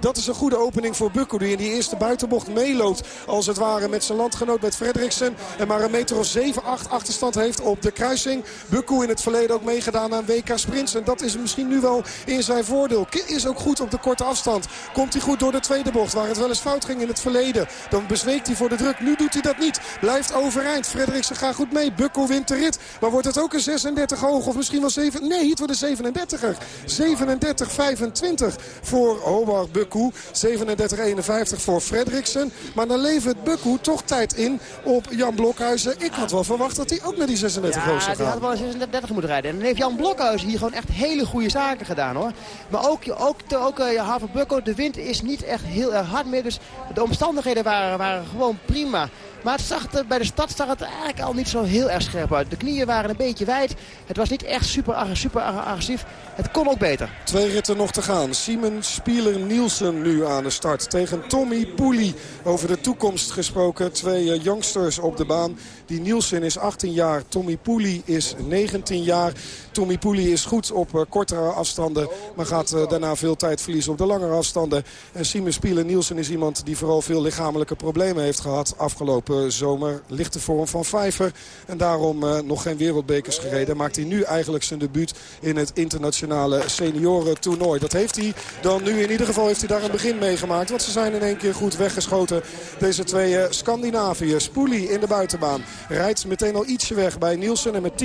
Dat is een goede opening voor Bukku die in die eerste buitenbocht meeloopt. Als het ware met zijn landgenoot met Fredriksen. En maar een meter of 7-8 achterstand heeft op de kruising. Bukku in het verleden ook meegedaan meegedaan aan WK Sprints. En dat is misschien nu wel in zijn voordeel. Is ook goed op de korte afstand. Komt hij goed door de tweede bocht. Waar het wel eens fout ging in het verleden. Dan bezweekt hij voor de druk. Nu doet hij dat niet. Blijft overeind. Frederiksen gaat goed mee. Bukkel wint de rit. Maar wordt het ook een 36 hoog? Of misschien wel 7? Nee, het wordt een 37er. 37-25 voor Hobart Bukku. 37-51 voor Frederiksen. Maar dan levert Bukku toch tijd in op Jan Blokhuizen. Ik had wel verwacht dat hij ook naar die 36 hoog zou Ja, die had wel 36 moeten rijden. En dan heeft Jan Blokhuizen hier gewoon echt hele goede zaken gedaan hoor. Maar ook, ook, ook uh, Bukko, de wind is niet echt heel erg hard meer. Dus de omstandigheden waren, waren gewoon prima. Maar het zag bij de stad zag het eigenlijk al niet zo heel erg scherp uit. De knieën waren een beetje wijd. Het was niet echt super, super agressief. Het kon ook beter. Twee ritten nog te gaan. Simon Spieler-Nielsen nu aan de start. Tegen Tommy Pooley. Over de toekomst gesproken. Twee uh, youngsters op de baan. Die Nielsen is 18 jaar. Tommy Pooley is 19 jaar. Tommy Pooley is goed op uh, kortere afstanden. Maar gaat uh, daarna veel tijd verliezen op de langere afstanden. En Simon Spieler-Nielsen is iemand die vooral veel lichamelijke problemen heeft gehad. Afgelopen zomer lichte vorm van vijver. En daarom uh, nog geen wereldbekers gereden. Maakt hij nu eigenlijk zijn debuut in het internationale seniorentoernooi. Dat heeft hij dan nu in ieder geval heeft hij daar een begin mee gemaakt. Want ze zijn in één keer goed weggeschoten. Deze twee uh, Scandinaviërs. Pooley in de buitenbaan. Rijdt meteen al ietsje weg bij Nielsen. En met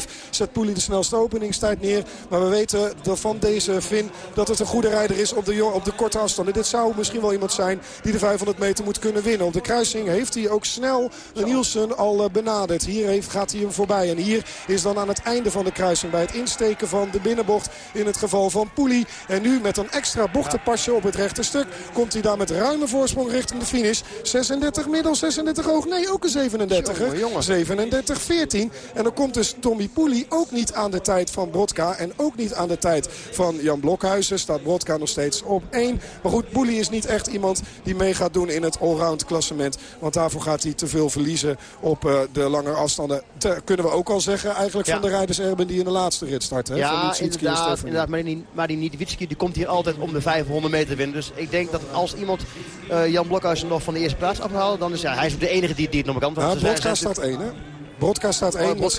10.05 zet Pooley de snelste openingstijd neer. Maar we weten van deze Finn dat het een goede rijder is op de, op de korte afstanden. Dit zou misschien wel iemand zijn die de 500 meter moet kunnen winnen. Op de kruising heeft hij ook snel Nielsen al uh, benaderd. Hier heeft, gaat hij hem voorbij. En hier is dan aan het einde van de kruising bij het insteken van de binnenbocht in het geval van Pooley. En nu met een extra bochtenpasje op het rechte stuk komt hij daar met ruime voorsprong richting de finish. 36 middel, 36 hoog. Nee, ook een 37er. 37-14. En dan komt dus Tommy Pooley ook niet aan de tijd van Brodka. En ook niet aan de tijd van Jan Blokhuizen. Staat Brodka nog steeds op 1. Maar goed, Pooley is niet echt iemand die mee gaat doen in het allround klassement. Want daarvoor gaat hij te veel verliezen op uh, de lange afstanden. Te, kunnen we ook al zeggen eigenlijk ja. van de rijders Erben die in de laatste rit starten. Hè? Ja, inderdaad. inderdaad maar, die, maar die die komt hier altijd om de 500 meter winnen. Dus ik denk dat als iemand uh, Jan Blokhuizen nog van de eerste plaats afhaalt... dan is ja, hij is de enige die, die het nog kan. Ja, Brodka staat 1 hè? Brodka staat 1 met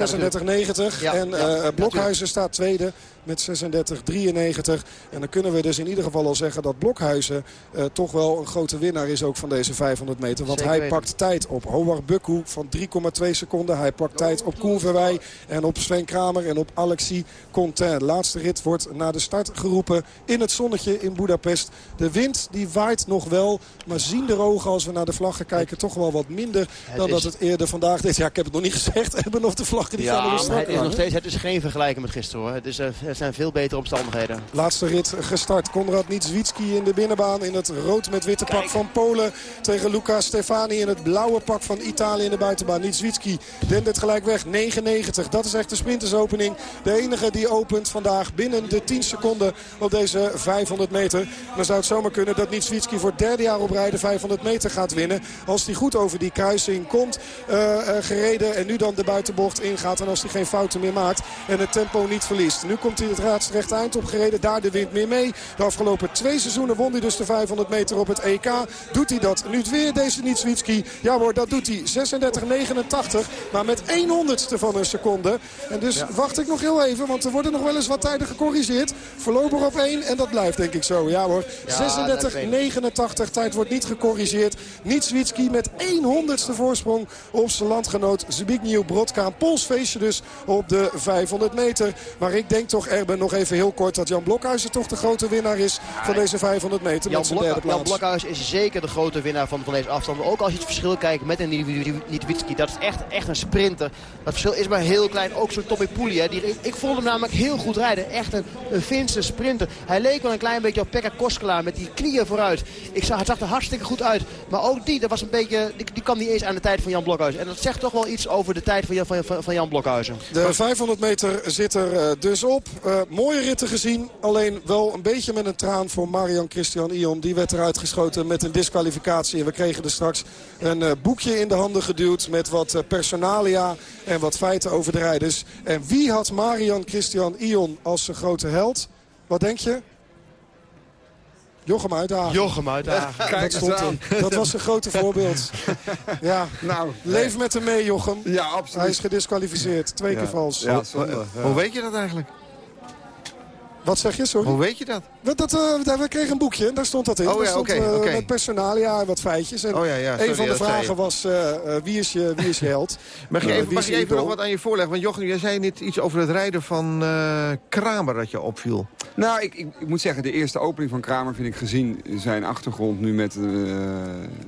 36,90. Ja, en ja, uh, Blokhuizen staat tweede met 36,93. En dan kunnen we dus in ieder geval al zeggen dat Blokhuizen uh, toch wel een grote winnaar is ook van deze 500 meter. Want Zeker hij pakt tijd op Howard Bukku van 3,2 seconden. Hij pakt tijd op Koen Verwij en op Sven Kramer en op Alexis Contain. De laatste rit wordt na de start geroepen in het zonnetje in Budapest. De wind die waait nog wel, maar zien de ogen als we naar de vlaggen kijken toch wel wat minder dan is- dat het eerder vandaag is. Ja, ik heb het nog niet gezegd. Hebben of de vlaggen die gaan er Ja, maar strak het is nog steeds het is geen vergelijking met gisteren hoor. Het, is, eh, het zijn veel betere omstandigheden. Laatste rit gestart. Konrad Niedzwitski in de binnenbaan in het rood met witte pak van Polen. Tegen Luca Stefani in het blauwe pak van Italië in de buitenbaan. Niedzwitski dendert gelijk weg. 9,90. Dat is echt de sprintersopening. De enige die opent vandaag binnen de 10 seconden op deze 500 meter. Dan zou het zomaar kunnen dat Niedzwitski voor het derde jaar op rij de 500 meter gaat winnen. Als hij goed over die kruising komt eh, eh, gereden en nu dan de buitenbocht ingaat. En als hij geen fouten meer maakt en het tempo niet verliest. Nu komt hij het raadsrechte eind opgereden. Daar de wind meer mee. De afgelopen twee seizoenen won hij dus de 500 meter op het EK. Doet hij dat nu weer deze Niedzwitski? Ja hoor, dat doet hij. 36,89. Maar met 100ste van een seconde. En dus wacht ik nog heel even. Want er worden nog wel eens wat tijden gecorrigeerd. Voorlopig op 1. En dat blijft denk ik zo. Ja hoor. Ja, dat weet ik. 36,89. Tijd wordt niet gecorrigeerd. Niedzwitski met 100ste voorsprong op zijn landgenoot Zbigniew Brodka. Een Pools feestje dus op de 500 meter. Maar ik denk toch, Erben, nog even heel kort... dat Jan Blokhuizen toch de grote winnaar is van deze 500 meter. Jan, Blok, derde Jan plaats. Blokhuis is zeker de grote winnaar van, van deze afstand. Ook als je het verschil kijkt met een Niedwitski. Dat is echt, echt een sprinter. Dat verschil is maar heel klein. Ook zo'n Tommy. Hè, die, ik, ik vond hem namelijk heel goed rijden. Echt een, een Finse sprinter. Hij leek wel een klein beetje op Pekka Koskela met die knieën vooruit. Ik zag, het zag er hartstikke goed uit. Maar ook die, dat was een beetje, die, die kwam niet eens aan de tijd van Jan Blokhuis. En dat zegt toch wel iets over de tijd van, Jan- van, van, van Jan Blokhuizen. De 500 meter zit er eh, dus op. Eh, mooie ritten gezien. Alleen wel een beetje met een traan voor Marian Christian Ion. Die werd eruit geschoten met een disqualificatie. En we kregen er straks een eh, boekje in de handen geduwd... met wat eh, personalia en wat feiten over de rijders. En wie had Marian Christian Ion als zijn grote held? Wat denk je? Jochem uitdagen. Jochem uitdagen. dat, Kijk eens stond aan. er. dat was een grote voorbeeld. Ja, Nou, leef met hem mee, Jochem. Ja, Hij absoluut. is gedisqualificeerd. Twee keer vals. Ja, zonde. Ja. Hoe weet je dat eigenlijk? Wat zeg je, sorry? Hoe weet je dat? Dat, dat, eh, daar- we kregen een boekje en daar stond dat in. Oh daar ja, stond, oké, eh. Met personalia en wat feitjes. En Oh ja, ja, sorry, een van de vragen was, eh, eh, wie, is je, wie is je held? Mag je even, mag je even nog wat aan je voorleggen? Want Jochem, jij zei net iets over het rijden van eh, Kramer dat je opviel. Nou, ik, ik, ik moet zeggen, de eerste opening van Kramer vind ik gezien zijn achtergrond nu met, eh,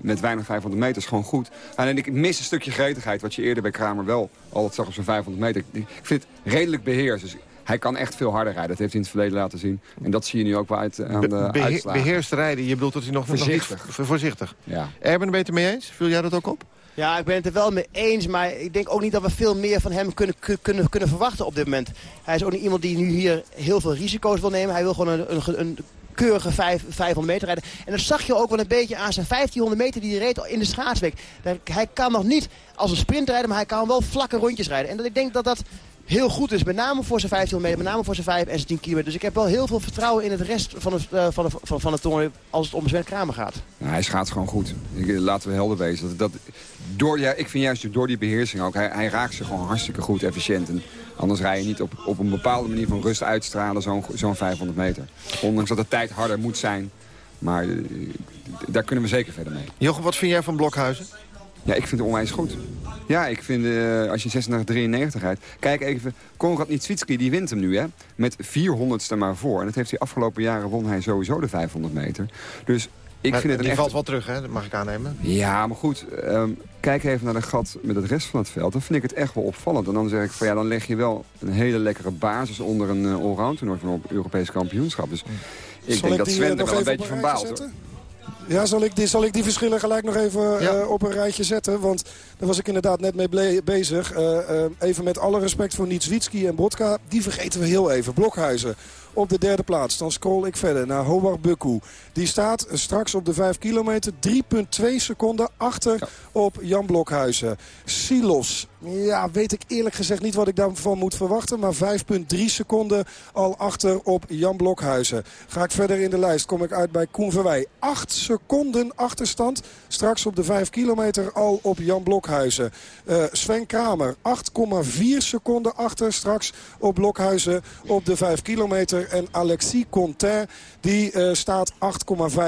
met weinig 500 meter is gewoon goed. Alleen ik mis een stukje gretigheid, wat je eerder bij Kramer wel altijd zag op zijn 500 meter. Ik, ik vind het redelijk beheerst. Dus hij kan echt veel harder rijden. Dat heeft hij in het verleden laten zien. En dat zie je nu ook wel uit, aan de Be- beheer- uitslagen. beheerst rijden, je bedoelt dat hij nog nog Voorzichtig. v- voorzichtig. Ja. Erben, ben je het er mee eens? Viel jij dat ook op? Ja, ik ben het er wel mee eens, maar ik denk ook niet dat we veel meer van hem kunnen, kun- kunnen, kunnen verwachten op dit moment. Hij is ook niet iemand die nu hier heel veel risico's wil nemen. Hij wil gewoon een, een, een keurige vijf- 500 meter rijden. En dat zag je ook wel een beetje aan zijn 1500 meter die hij reed in de schaatsweek. Daar- Hij kan nog niet als een sprint rijden, maar hij kan wel vlakke rondjes rijden. En dat, ik denk dat dat heel goed is, met name voor zijn 1500 meter, met name voor zijn 5 en zijn 10 kilometer. Dus ik heb wel heel veel vertrouwen in het rest van het, eh, van, de, van, van het toernooi als het om Sven Kramer gaat. Nou, hij schaats gewoon goed. Ik, laten we helder wezen. Dat, dat, door, ja, ik vind juist door die beheersing ook, hij, hij raakt zich gewoon hartstikke goed, efficiënt. En anders rij je niet op, op een bepaalde manier van rust uitstralen zo'n zo'n 500 meter. Ondanks dat de tijd harder moet zijn. Maar eh, daar kunnen we zeker verder mee. Jochem, wat vind jij van Blokhuizen? Ja, ik vind het onwijs goed. Ja, ik vind eh, als je 36-93 rijdt... Kijk even, Konrad Nitswitski die wint hem nu, hè. Met 400ste maar voor. En dat heeft hij afgelopen jaren won hij sowieso de 500 meter. Dus ik Maar vind het een die echt... valt wel terug, hè? dat mag ik aannemen. Ja, maar goed, ehm, kijk even naar de gat met het rest van het veld. Dan vind ik het echt wel opvallend. En dan zeg ik van ja, dan leg je wel een hele lekkere basis onder een uh, allround toernooi van een Europees kampioenschap. Dus ik Zal denk dat Sven eh, er nog wel een beetje op van baalt. Ja, zal ik, die, zal ik die verschillen gelijk nog even eh, op een rijtje zetten? Want daar was ik inderdaad net mee bezig. Eh, eh, even met alle respect voor Nitswitski en Brodka. Die vergeten we heel even. Blokhuizen op de derde plaats. Dan scroll ik verder naar Howard Bukku. Die staat straks op de 5 kilometer 3,2 seconden achter op Jan Blokhuizen. Silos. Ja, weet ik eerlijk gezegd niet wat ik daarvan moet verwachten. Maar 5,3 seconden al achter op Jan Blokhuizen. Ga ik verder in de lijst, kom ik uit bij Koen Verwij. 8 seconden achterstand. Straks op de 5 kilometer al op Jan Blokhuizen. Uh, Sven Kramer, 8,4 seconden achter straks op Blokhuizen op de 5 kilometer. En Alexis Contain, die uh, staat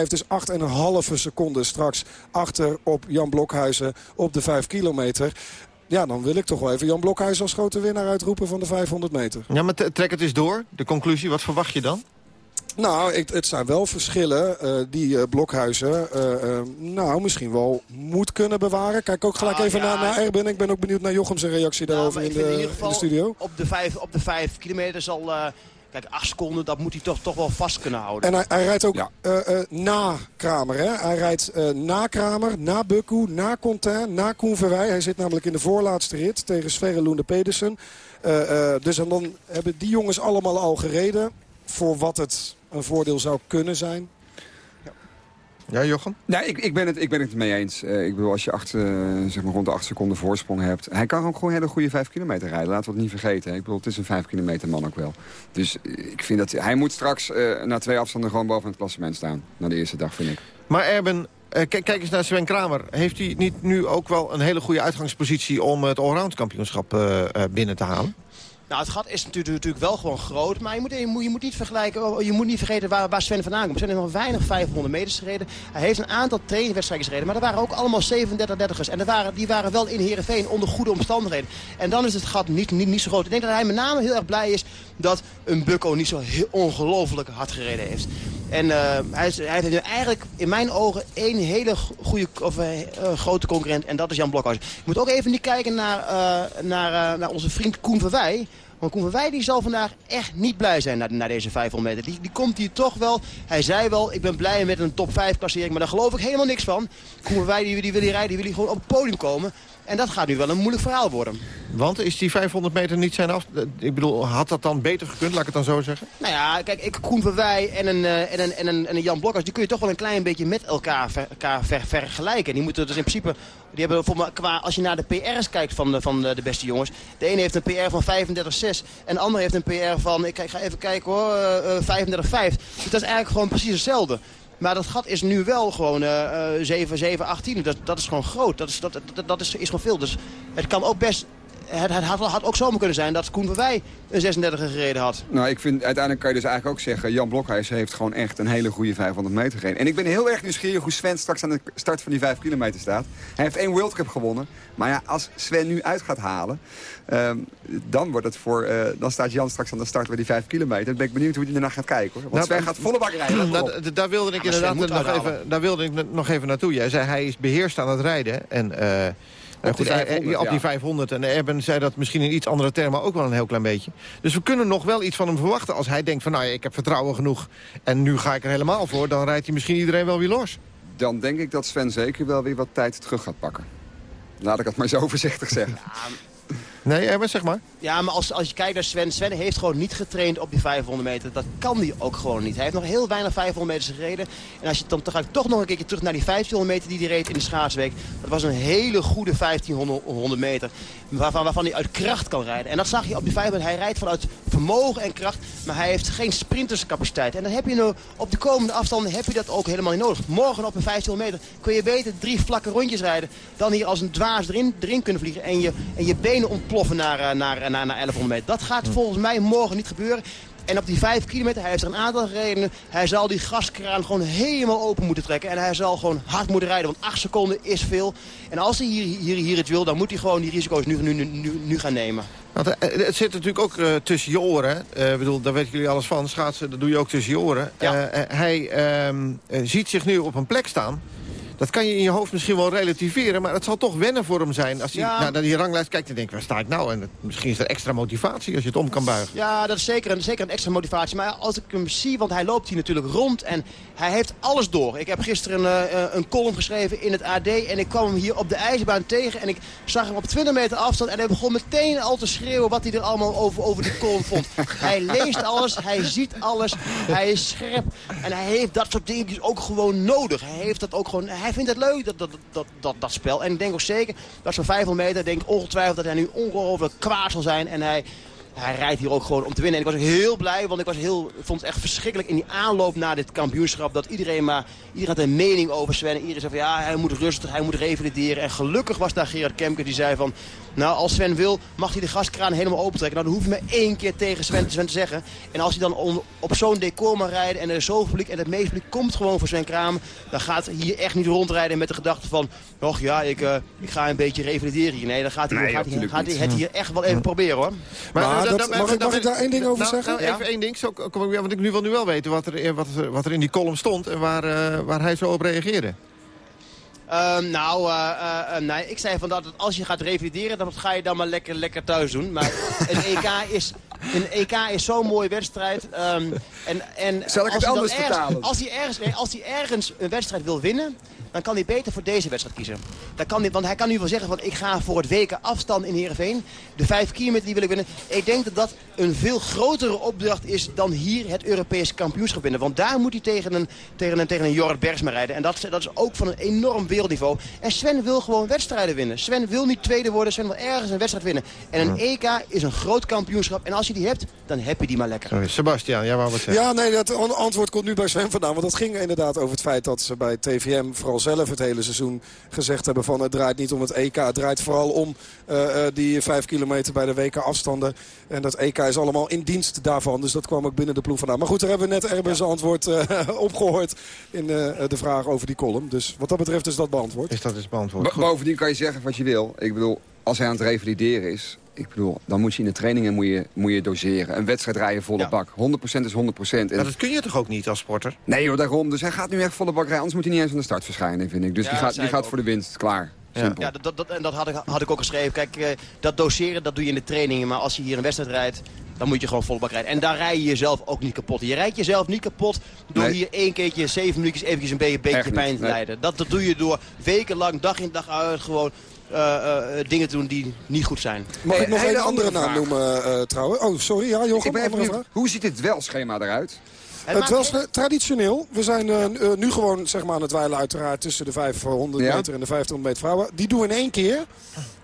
8,5, dus 8,5 seconden straks achter op Jan Blokhuizen op de 5 kilometer. Ja, dan wil ik toch wel even Jan Blokhuizen als grote winnaar uitroepen van de 500 meter. Ja, maar trek het eens door. De conclusie, wat verwacht je dan? Nou, ik, het zijn wel verschillen uh, die uh, Blokhuizen uh, nou, misschien wel moet kunnen bewaren. Kijk ook gelijk Ah, even ja. naar, naar Erben. Ik ben ook benieuwd naar Jochem's reactie daarover Nou, in, maar ik de, in ieder geval in de studio. Op de vijf, op de vijf kilometer zal... Kijk, acht seconden, dat moet hij toch, toch wel vast kunnen houden. En hij, hij rijdt ook ja. uh, uh, na Kramer. Hè? Hij rijdt na Kramer, na Bukku, na Contain, na Koen Verwij. Hij zit namelijk in de voorlaatste rit tegen Sverre Loende Pedersen. dus en dan hebben die jongens allemaal al gereden. Voor wat het een voordeel zou kunnen zijn. Ja, Jochem? Nee, ik, ik, ben het, ik ben het mee eens. Uh, ik bedoel, als je acht, uh, zeg maar rond de 8 seconden voorsprong hebt... Hij kan ook gewoon hele goede 5 kilometer rijden. Laten we het niet vergeten. Hè. Ik bedoel, het is een 5 kilometer man ook wel. Dus uh, ik vind dat hij moet straks na twee afstanden gewoon boven het klassement staan. Na de eerste dag, vind ik. Maar Erben, kijk eens naar Sven Kramer. Heeft hij niet nu ook wel een hele goede uitgangspositie... om het allround kampioenschap binnen te halen? Nou, het gat is natuurlijk, natuurlijk wel gewoon groot. Maar je moet, je moet, je moet niet vergelijken, je moet niet vergeten waar, waar Sven vandaan komt. Sven heeft nog weinig 500 meters gereden. Hij heeft een aantal trainingswedstrijden gereden. Maar er waren ook allemaal 37-30ers. En waren, die waren wel in Heerenveen onder goede omstandigheden. En dan is het gat niet, niet, niet zo groot. Ik denk dat hij met name heel erg blij is dat een Bukko niet zo ongelooflijk hard gereden heeft. En uh, hij, is, hij heeft nu eigenlijk in mijn ogen één hele goede, of, uh, grote concurrent. En dat is Jan Blokhuis. Je moet ook even niet kijken naar, naar, naar onze vriend Koen Verwij. Want Koen Verwij die zal vandaag echt niet blij zijn na, na deze 500 meter. Die, die komt hier toch wel. Hij zei wel, ik ben blij met een top 5 klassering. Maar daar geloof ik helemaal niks van. Koen Verwij die, die wil hier rijden, die wil hier gewoon op het podium komen. En dat gaat nu wel een moeilijk verhaal worden. Want is die 500 meter niet zijn af... Ik bedoel, had dat dan beter gekund, laat ik het dan zo zeggen? Nou ja, kijk, ik, Koen Verwij en een, uh, en, een, en, een, en een Jan Blokkers... die kun je toch wel een klein beetje met elkaar, ver, elkaar ver, vergelijken. Die moeten dus in principe... Die hebben voor me, qua, als je naar de PR's kijkt van de, van de, de beste jongens... de ene heeft een PR van 35,6 en de andere heeft een PR van... ik ga even kijken hoor, uh, 35,5. Dus dat is eigenlijk gewoon precies hetzelfde. Maar dat gat is nu wel gewoon uh, 7, 7, 18. Dat, dat is gewoon groot. Dat is, dat, dat, dat is, is gewoon veel. Dus het kan ook best het, het had, had, ook zomaar kunnen zijn dat Koen van Wij een 36 gereden had. Nou, ik vind, uiteindelijk kan je dus eigenlijk ook zeggen... Jan Blokhuis heeft gewoon echt een hele goede 500 meter gereden. En ik ben heel erg nieuwsgierig hoe Sven straks aan de start van die 5 kilometer staat. Hij heeft één World Cup gewonnen. Maar ja, als Sven nu uit gaat halen... Um, dan, wordt het voor, uh, dan staat Jan straks aan de start bij die 5 kilometer. Dan ben ik benieuwd hoe hij daarna gaat kijken. Hoor. Want nou, Sven gaat volle bak rijden. Nou, daar wilde ik inderdaad nog even, daar wilde ik nog even naartoe. Jij zei hij is beheerst aan het rijden. En... Uh, op die 500, op die 500. En Erben zei dat misschien in iets andere termen ook wel een heel klein beetje. Dus we kunnen nog wel iets van hem verwachten. Als hij denkt van nou ja, ik heb vertrouwen genoeg en nu ga ik er helemaal voor. Dan rijdt hij misschien iedereen wel weer los. Dan denk ik dat Sven zeker wel weer wat tijd terug gaat pakken. Laat ik het maar zo voorzichtig zeggen. Nee, Erwin, zeg maar. Ja, maar als, als je kijkt naar Sven... Sven heeft gewoon niet getraind op die 500 meter. Dat kan hij ook gewoon niet. Hij heeft nog heel weinig 500 meters gereden. En als je dan, dan toch nog een keertje terug naar die 1500 meter die hij reed in de schaatsweek. Dat was een hele goede 1500 meter. Waarvan, waarvan hij uit kracht kan rijden. En dat zag je op die 500. Hij rijdt vanuit vermogen en kracht. Maar hij heeft geen sprinterscapaciteit. En dan heb je nu op de komende afstanden heb je dat ook helemaal niet nodig. Morgen op een 1500 meter kun je beter drie vlakke rondjes rijden. Dan hier als een dwaas erin, erin kunnen vliegen. En je, en je benen ontploffen naar, eh, naar, naar, naar 1100 meter. Dat gaat volgens mij morgen niet gebeuren. En op die 5 kilometer, hij heeft er een aantal redenen. Hij zal die gaskraan gewoon helemaal open moeten trekken. En hij zal gewoon hard moeten rijden, want 8 seconden is veel. En als hij hier, hier, hier het wil, dan moet hij gewoon die risico's nu, nu, nu, nu gaan nemen. Want, eh, het zit natuurlijk ook uh, tussen je oren. Ik bedoel, daar weten jullie alles van. Schaatsen, dat doe je ook tussen je oren. Ja. hij ehm, ziet zich nu op een plek staan dat kan je in je hoofd misschien wel relativeren... maar het zal toch wennen voor hem zijn. Als hij naar die ranglijst kijkt en denkt, waar sta ik nou? En misschien is er extra motivatie als je het om kan buigen. Ja, dat is zeker een, zeker een extra motivatie. Maar als ik hem zie, want hij loopt hier natuurlijk rond... en hij heeft alles door. Ik heb gisteren een, uh, een column geschreven in het AD... en ik kwam hem hier op de ijsbaan tegen... en ik zag hem op 20 meter afstand... en hij begon meteen al te schreeuwen wat hij er allemaal over, over die column vond. hij leest alles, hij ziet alles, hij is scherp... en hij heeft dat soort dingen ook gewoon nodig. Hij heeft dat ook gewoon hij vindt het leuk, dat, dat, dat, dat, dat spel. En ik denk ook zeker, dat zo'n 500 meter, denk ongetwijfeld dat hij nu ongelooflijk kwaad zal zijn. En hij, hij rijdt hier ook gewoon om te winnen. En ik was ook heel blij, want ik was heel, vond het echt verschrikkelijk in die aanloop naar dit kampioenschap. Dat iedereen maar, iedereen had een mening over Sven. iedereen zei van ja, hij moet rustig, hij moet revalideren. En gelukkig was daar Gerard Kemke die zei van, nou als Sven wil, mag hij de gaskraan helemaal opentrekken. Nou, dan hoef je maar één keer tegen Sven, Sven te zeggen. En als hij dan op zo'n decor mag rijden en er is zoveel publiek en het meeste publiek komt gewoon voor Sven Kramer. Dan gaat hij hier echt niet rondrijden met de gedachte van, och ja, ik, uh, ik ga een beetje revalideren hier. Nee, dan gaat hij, nee, gaat hij, gaat hij het hier echt wel even proberen hoor. Maar, dat, mag, ik, mag ik daar één ding over nou, zeggen? Nou, even één ding, zo kom ik, want ik nu wil nu wel weten wat er, wat, wat er in die column stond... en waar, uh, waar hij zo op reageerde. Um, nou, uh, uh, nee, ik zei van dat als je gaat revalideren, dan ga je dan maar lekker, lekker thuis doen. Maar een EK is, een EK is zo'n mooie wedstrijd. Um, en, en Zal ik het anders vertalen? Als hij, ergens, als hij ergens een wedstrijd wil winnen, dan kan hij beter voor deze wedstrijd kiezen. Dan kan hij, want hij kan nu wel zeggen van ik ga voor het weken afstand in Heerenveen. De vijf kilometer die wil ik winnen. Ik denk dat dat een veel grotere opdracht is dan hier het Europese kampioenschap winnen. Want daar moet hij tegen een, tegen een, tegen een Jorrit Bergsma rijden. En dat, dat is ook van een enorm wereldniveau. En Sven wil gewoon wedstrijden winnen. Sven wil niet tweede worden. Sven wil ergens een wedstrijd winnen. En een EK is een groot kampioenschap. En als je die hebt, dan heb je die maar lekker. Sorry, Sebastian, jij wou wat zeggen. Ja, nee, dat antwoord komt nu bij Sven vandaan. Want dat ging inderdaad over het feit dat ze bij TVM vooral zelf het hele seizoen gezegd hebben van het draait niet om het EK. Het draait vooral om uh, die vijf kilometer bij de WK afstanden. En dat EK is allemaal in dienst daarvan. Dus dat kwam ook binnen de ploeg vandaan. Maar goed, daar hebben we net Erbers ja. antwoord uh, opgehoord in uh, de vraag over die column. Dus wat dat betreft is dat beantwoord. Is dat is beantwoord. bovendien kan je zeggen wat je wil. Ik bedoel, als hij aan het revalideren is ik bedoel, dan moet je in de trainingen moet je, moet je doseren. Een wedstrijd rijden volle ja. bak. 100% is 100%. En... Maar dat kun je toch ook niet als sporter? Nee hoor, daarom. Dus hij gaat nu echt volle bak rijden. Anders moet hij niet eens aan de start verschijnen, vind ik. Dus ja, die gaat, die gaat voor de winst. Klaar. Ja, ja dat, dat, en dat had ik, had ik ook geschreven. Kijk, uh, dat doseren, dat doe je in de trainingen. Maar als je hier een wedstrijd rijdt, dan moet je gewoon volle bak rijden. En daar rij je jezelf ook niet kapot. Je rijdt jezelf niet kapot door nee. hier één keertje, zeven minuutjes, eventjes een beetje, beetje pijn te nee. lijden. Dat, dat doe je door wekenlang, dag in dag uit, gewoon dingen doen die niet goed zijn. Mag ik nog een andere naam noemen uh, trouwens? Oh, sorry. Ja, Jochem, ik ben even vraag. Hoe ziet het welschema eruit? Het was eh, traditioneel. We zijn eh, eh, nu gewoon zeg maar, aan het weilen uiteraard tussen de 500 Ja. meter en de 1500 meter vrouwen. Die doen we in één keer.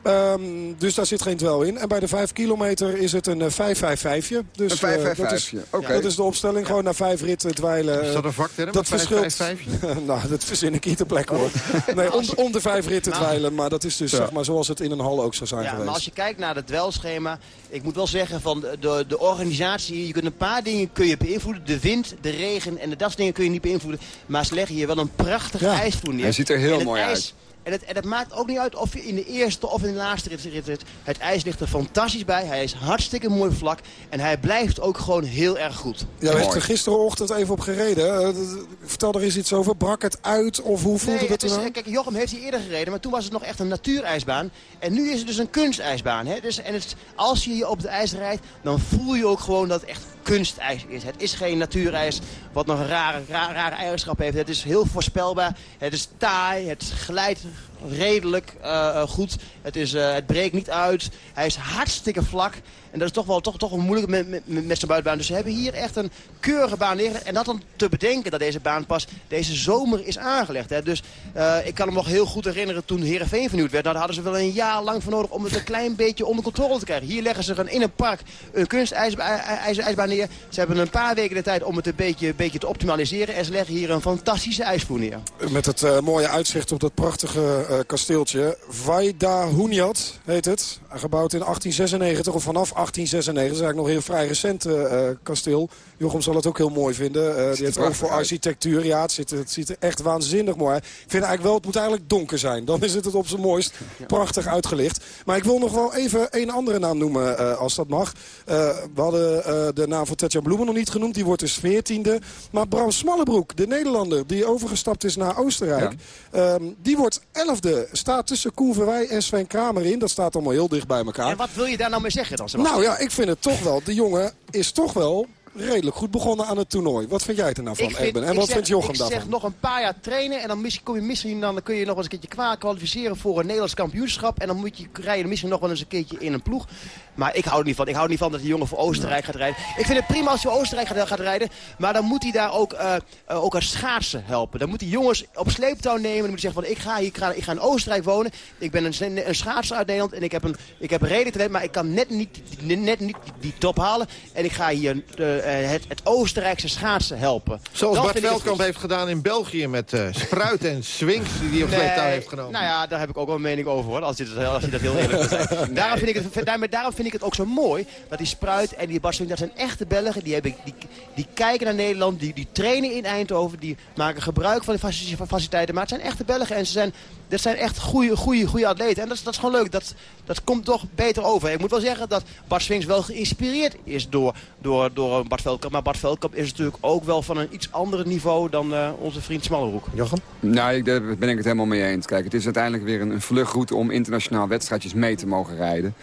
Ehm, dus daar zit geen dwel in. En bij de 5 kilometer is het een eh, 5-5-5'je. Dus, Een 5 eh, dat, is, 5 Oké. dat is de opstelling. Gewoon naar vijf ritten dweilen. Is dat een vakterm? Dat Vijf, verschilt. vijf, vijf? nou, dat verzin ik hier ter plekke hoor. Nee, om, om de vijf ritten dweilen. Maar dat is dus zeg maar, zoals het in een hal ook zou zijn Ja, geweest. maar als je kijkt naar het dwelschema, ik moet wel zeggen van de, de, organisatie, je kunt een paar dingen kun je beïnvloeden. De wind, de regen en de dat soort dingen kun je niet beïnvloeden. Maar ze leggen hier wel een prachtige Ja. ijsvoer neer. Hij ziet er heel mooi ijs- uit. En het, en het maakt ook niet uit of je in de eerste of in de laatste rit zit. Het ijs ligt er fantastisch bij. Hij is hartstikke mooi vlak. En hij blijft ook gewoon heel erg goed. Jij heeft Mooi. er gisterenochtend even op gereden. Vertel er eens iets over. Brak het uit of hoe voelde Nee, dat het is, aan? Kijk, Jochem heeft hier eerder gereden, maar toen was het nog echt een natuurijsbaan. En nu is het dus een kunstijsbaan. Hè? Dus, en het, als je hier op het ijs rijdt, dan voel je ook gewoon dat het echt kunstijs is. Het is geen natuurijs wat nog een rare, rare, eigenschap heeft. Het is heel voorspelbaar. Het is taai, het glijdt redelijk eh, eh, goed. Het, is, eh, het breekt niet uit. Hij is hartstikke vlak. En dat is toch wel, toch, toch wel moeilijk met, met, met zijn buitenbaan. Dus ze hebben hier echt een keurige baan neer. En dat dan te bedenken dat deze baan pas deze zomer is aangelegd. Hè. Dus eh, ik kan me nog heel goed herinneren toen Heerenveen vernieuwd werd. Nou, daar hadden ze wel een jaar lang voor nodig om het een klein beetje onder controle te krijgen. Hier leggen ze een, in een park een kunstijsbaan neer. Ze hebben een paar weken de tijd om het een beetje, beetje te optimaliseren. En ze leggen hier een fantastische ijsvoer neer. Met het eh, mooie uitzicht op dat prachtige eh, kasteeltje. Vaida Hunyad heet het. Gebouwd in 1896 of vanaf 1896. Dat is eigenlijk nog een heel vrij recent eh, eh, kasteel. Jochem zal het ook heel mooi vinden. Eh, die heeft ook voor architectuur. Ja, het ziet, het ziet er echt waanzinnig mooi uit. Ik vind eigenlijk wel, het moet eigenlijk donker zijn. Dan is het het op zijn mooist. Prachtig uitgelicht. Maar ik wil nog wel even een andere naam noemen, eh, als dat mag. Eh, we hadden eh, de naam van Tetjan Bloemen nog niet genoemd. Die wordt dus veertiende. Maar Bram Smallebroek, de Nederlander, die overgestapt is naar Oostenrijk. ehm, die wordt elfde. Staat tussen Koen Verwij en Sven Kramer in. Dat staat allemaal heel dicht bij elkaar. En wat wil je daar nou mee zeggen dan? Nou ja, ik vind het toch wel. De jongen is toch wel redelijk goed begonnen aan het toernooi. Wat vind jij er nou van, Ik vind- Eben? En ik wat zeg- vindt Jochem ik daarvan? zeg nog een paar jaar trainen en dan misschien, kom je misschien, dan kun je nog eens een keertje kwa kwalificeren voor een Nederlands kampioenschap. En dan moet je rijden misschien nog wel eens een keertje in een ploeg. Maar ik hou er niet van. Ik hou er niet van dat die jongen voor Oostenrijk gaat rijden. Ik vind het prima als hij voor Oostenrijk gaat, gaat rijden. Maar dan moet hij daar ook, eh, ook aan schaatsen helpen. Dan moet hij jongens op sleeptouw nemen. Dan moet hij zeggen van ik ga, hier, ik ga, ik ga in Oostenrijk wonen. Ik ben een, een schaatser uit Nederland en ik heb een, ik heb een redelijk talent. Maar ik kan net niet, net niet die top halen. En ik ga hier eh, eh, het, het Oostenrijkse schaatsen helpen. Zoals Dat Bart Veldkamp heeft gedaan in België met eh, Spruit en Swings die hij op Nee, sleeptouw heeft genomen. Nou ja, daar heb ik ook wel een mening over hoor. Als je dat, als je dat heel eerlijk wil zijn. daarom, vind ik het, daarom, daarom vind ik het ook zo mooi dat die Spruit en die Swing, dat zijn echte Belgen. Die, hebben, die, die kijken naar Nederland, die, die trainen in Eindhoven, die maken gebruik van de faci- faciliteiten. Maar het zijn echte Belgen en ze zijn, dat zijn echt goede, goede, goede atleten. En dat is, dat is gewoon leuk. Dat, dat komt toch beter over. Ik moet wel zeggen dat Bart Swings wel geïnspireerd is door, door, door Bart Veldkamp. Maar Bart Veldkamp is natuurlijk ook wel van een iets ander niveau dan eh, onze vriend Smalleroek. Jochem? Nou, ik, daar ben ik het helemaal mee eens. Kijk, het is uiteindelijk weer een, een vluchtroute om internationaal wedstrijdjes mee te mogen rijden.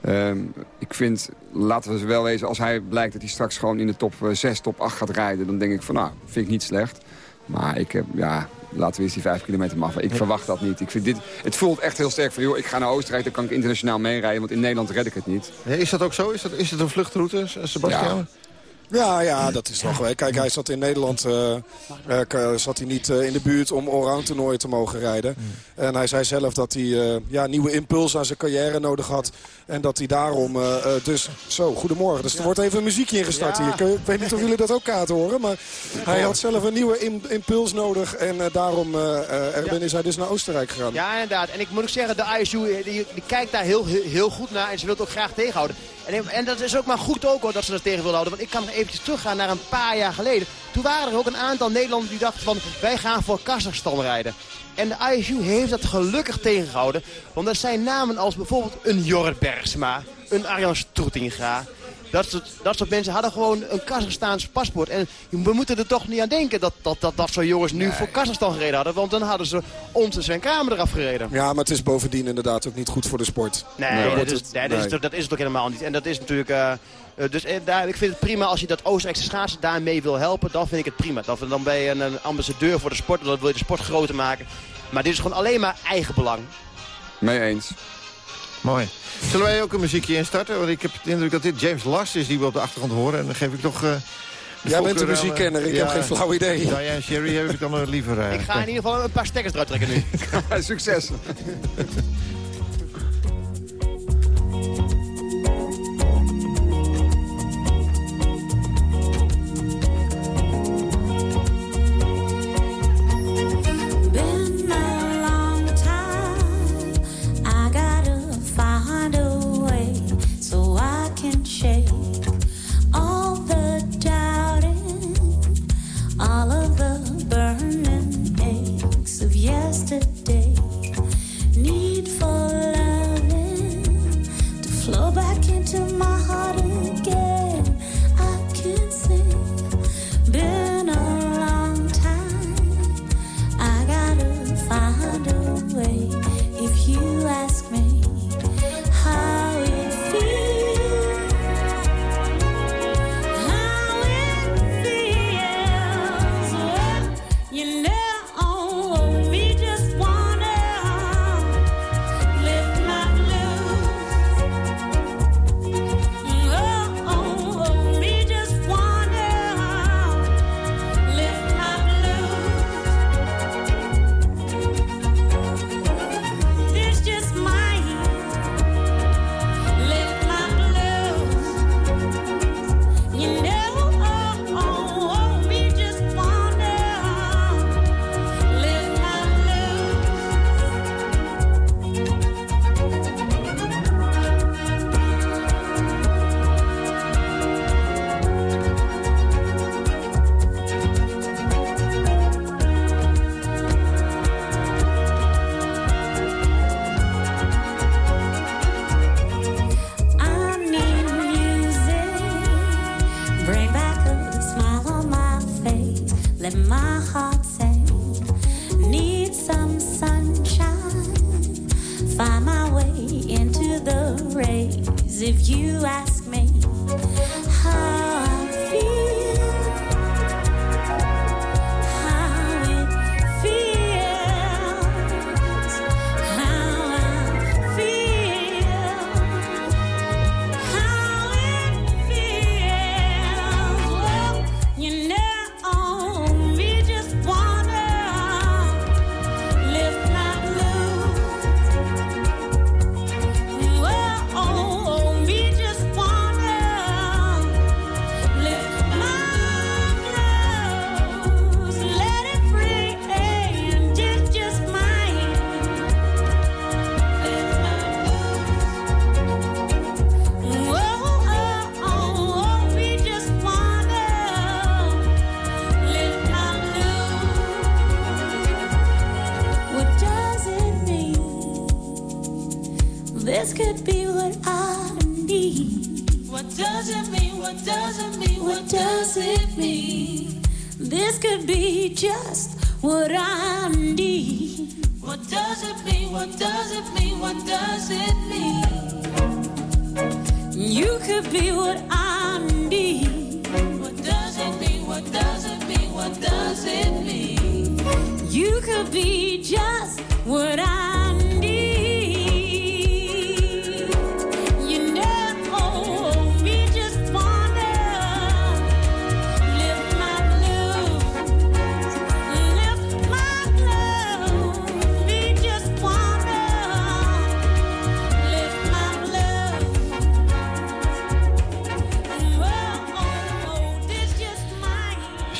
Ehm, ik vind, laten we wel wezen, als hij blijkt dat hij straks gewoon in de top 6, top 8 gaat rijden... dan denk ik van, nou, vind ik niet slecht. Maar ik heb, ja, laten we eens die 5 kilometer maar af. Ik verwacht dat niet. Ik vind dit, het voelt echt heel sterk van, joh, ik ga naar Oostenrijk, dan kan ik internationaal meerijden. Want in Nederland red ik het niet. Nee, is dat ook zo? Is, dat, is het een vluchtroute, Sebastian? Ja. Ja, ja, dat is toch wel. Kijk, hij zat in Nederland eh, eh, k- zat hij niet eh, in de buurt om allround toernooien te mogen rijden. En hij zei zelf dat hij eh, ja, nieuwe impuls aan zijn carrière nodig had. En dat hij daarom eh, eh, dus... Zo, goedemorgen. Dus er wordt even een muziekje ingestart Ja. hier. Ik, weet niet of jullie dat ook kaart horen. Maar hij had zelf een nieuwe im- impuls nodig. En eh, daarom, eh eh, Erben, is hij dus naar Oostenrijk gegaan. Ja, inderdaad. En ik moet ook zeggen, de ISU die, die kijkt daar heel, heel, heel goed naar en ze wil het ook graag tegenhouden. En, en dat is ook maar goed ook hoor, dat ze dat tegen willen houden. Want ik kan nog eventjes teruggaan naar een paar jaar geleden. Toen waren er ook een aantal Nederlanders die dachten van, wij gaan voor Kazachstan rijden. En de ISU heeft dat gelukkig tegengehouden. Want dat zijn namen als bijvoorbeeld een Jorrit Bergsma, een Arjan Stroetinga. Dat soort, dat soort mensen hadden gewoon een Kazachstaans paspoort. En we moeten er toch niet aan denken dat dat, dat, dat soort jongens nu voor Kazachstan gereden hadden. Want dan hadden ze onze Sven Kramer eraf gereden. Ja, maar het is bovendien inderdaad ook niet goed voor de sport. Nee, dat, is, het- nee, dat, is, dat is het ook helemaal niet. En dat is natuurlijk... eh, eh, dus eh, daar, ik vind het prima als je dat Oostenrijkse schaatsen daarmee wil helpen. Dan vind ik het prima. Dan, dan ben je een, een ambassadeur voor de sport. Dan wil je de sport groter maken. Maar dit is gewoon alleen maar eigen belang. Mee eens. Mooi. Zullen wij ook een muziekje instarten? Want ik heb de indruk dat dit James Last is die we op de achtergrond horen. En dan geef ik toch eh, Jij bent de muziekkenner, ik heb geen flauw idee. Diane Sherry heb ik dan liever... ik ga in ieder geval een paar stekkers eruit trekken nu. Succes. let my heart say, need some sunshine. Find my way into the rays if you ask.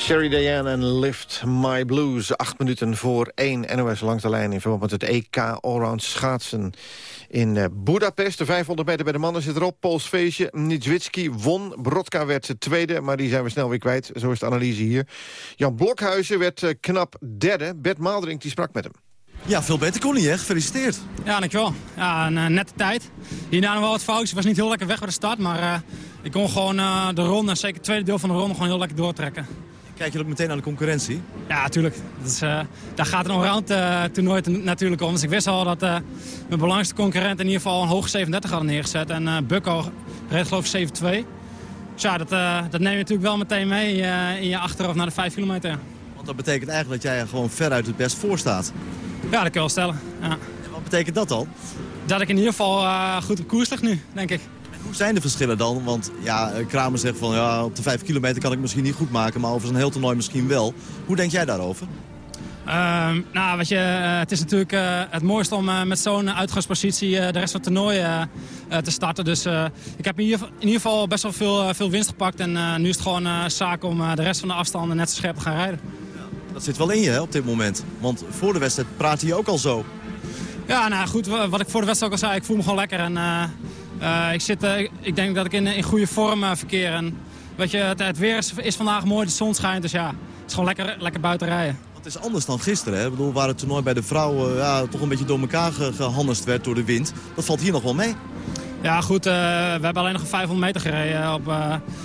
Sherry Diane en Lift My Blues. Acht minuten voor één NOS langs de lijn... in verband met het EK Allround schaatsen in uh, Budapest. De 500 meter bij de mannen zit erop. Pools feestje. Nitswitski won. Brodka werd tweede, maar die zijn we snel weer kwijt. Zo is de analyse hier. Jan Blokhuizen werd uh, knap derde. Bert Maalderink die sprak met hem. Ja, veel beter kon hij, hè? Gefeliciteerd. Ja, dankjewel. Ja, een uh, nette tijd. Hierna nog wel wat foutjes. was niet heel lekker weg bij de start, maar ik kon gewoon de ronde, zeker het tweede deel van de ronde, gewoon heel lekker doortrekken. Kijk je ook meteen naar de concurrentie? Ja, natuurlijk. uh, daar gaat een allround uh, toernooi natuurlijk om. Dus ik wist al dat uh, mijn belangrijkste concurrent in ieder geval een hoog 37 hadden neergezet. En uh, Bucko reed geloof ik 7-2. Dus ja, dat, dat neem je natuurlijk wel meteen mee in je achterhoofd naar de 5 kilometer. Want dat betekent eigenlijk dat jij er gewoon veruit het best voor staat. Ja, dat kun je wel stellen. Ja. En wat betekent dat dan? Dat ik in ieder geval goed op koers lig nu, denk ik. Hoe zijn de verschillen dan? Want ja, eh, Kramer zegt van ja, op de 5 kilometer kan ik misschien niet goed maken, maar over zo'n heel toernooi misschien wel. Hoe denk jij daarover? Ehm, nou, weet je, eh, het is natuurlijk eh, het mooiste om met zo'n uitgangspositie de rest van het toernooi te starten. Dus ik heb in ieder, geval, in ieder geval best wel veel, veel winst gepakt. En nu is het gewoon zaak om de rest van de afstanden net zo scherp te gaan rijden. Dat zit wel in je hè, op dit moment. Want voor de wedstrijd praat hij ook al zo. Ja, nou goed, wat ik voor de wedstrijd ook al zei, ik voel me gewoon lekker. En ik, zit, ik denk dat ik in, in goede vorm verkeer. En weet je, het, het weer is, is, vandaag mooi, de zon schijnt. Dus ja, het is gewoon lekker, lekker buiten rijden. Het is anders dan gisteren. Hè? Ik bedoel, waar het toernooi bij de vrouwen ja, toch een beetje door elkaar ge werd door de wind. Dat valt hier nog wel mee. Ja, goed. We hebben alleen nog een 500 meter gereden. Op,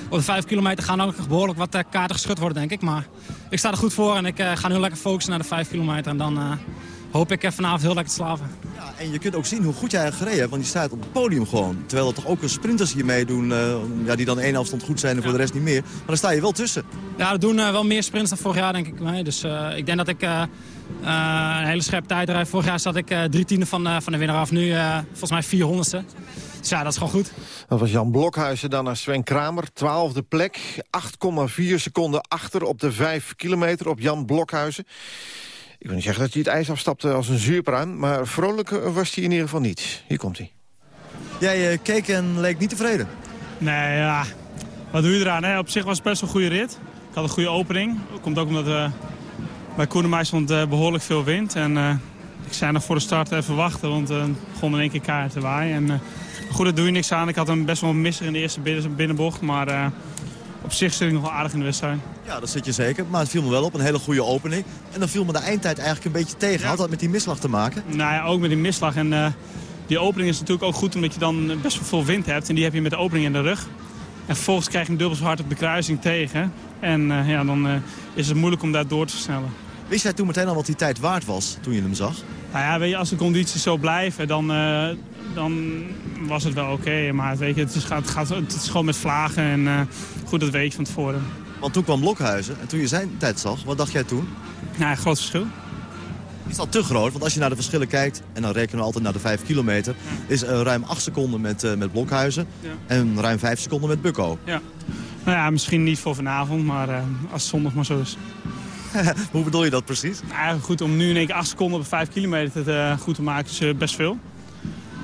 op de 5 kilometer gaan ook behoorlijk wat kaarten geschud worden, denk ik. Maar ik sta er goed voor en ik ga nu lekker focussen naar de 5 kilometer. En dan hoop ik vanavond heel lekker te slaven. Ja, en je kunt ook zien hoe goed jij gereden hebt, want je staat op het podium gewoon. Terwijl er toch ook sprinters hier meedoen, uh, ja, die dan één afstand goed zijn en voor de rest niet meer. Maar daar sta je wel tussen. Ja, er doen uh, wel meer sprints dan vorig jaar, denk ik. Nee, dus uh, ik denk dat ik een hele scherpe tijd rijd. Vorig jaar zat ik drie tienden van, van de winnaar af. Nu volgens mij 400ste. Dus ja, dat is gewoon goed. Dat was Jan Blokhuizen dan naar Sven Kramer. Twaalfde plek, 8,4 seconden achter op de 5 kilometer op Jan Blokhuizen. Ik wil niet zeggen dat hij het ijs afstapte als een zuurpruim... maar vrolijk was hij in ieder geval niet. Hier komt hij. Jij uh, keek en leek niet tevreden. Nee, ja. Wat doe je eraan? Hè? Op zich was het best een goede rit. Ik had een goede opening. Dat komt ook omdat uh, bij Koenemeij stond uh, behoorlijk veel wind. En ik zei nog voor de start even wachten, want het begon in één keer kaart te waaien. En, goed, daar doe je niks aan. Ik had hem best wel een misser in de eerste binnenbocht. Maar op zich zit ik nog wel aardig in de wedstrijd. Ja, dat zit je zeker. Maar het viel me wel op. Een hele goede opening. En dan viel me de eindtijd eigenlijk een beetje tegen. Had dat met die misslag te maken? Nou ja, ook met die misslag. En uh, die opening is natuurlijk ook goed omdat je dan best wel veel wind hebt. En die heb je met de opening in de rug. En vervolgens krijg je hem dubbel zo hard op de kruising tegen. En uh, ja, dan uh, is het moeilijk om daar door te versnellen. Wist jij toen meteen al wat die tijd waard was toen je hem zag? Nou ja, weet je, als de condities zo blijven, dan, dan was het wel oké. Maar weet je, het is, gaat, het is gewoon met vlagen en goed, dat weet je van tevoren. Want toen kwam Blokhuizen en toen je zijn tijd zag, wat dacht jij toen? Ja, groot verschil. Is dat te groot? Want als je naar de verschillen kijkt, en dan rekenen we altijd naar de 5 kilometer... is uh, ruim 8 seconden met, met Blokhuizen ja. en ruim 5 seconden met Bukko. Ja. Nou ja, misschien niet voor vanavond, maar als het zondag maar zo is. Hoe bedoel je dat precies? Nou, goed, om nu in één keer 8 seconden op 5 kilometer te, goed te maken is best veel.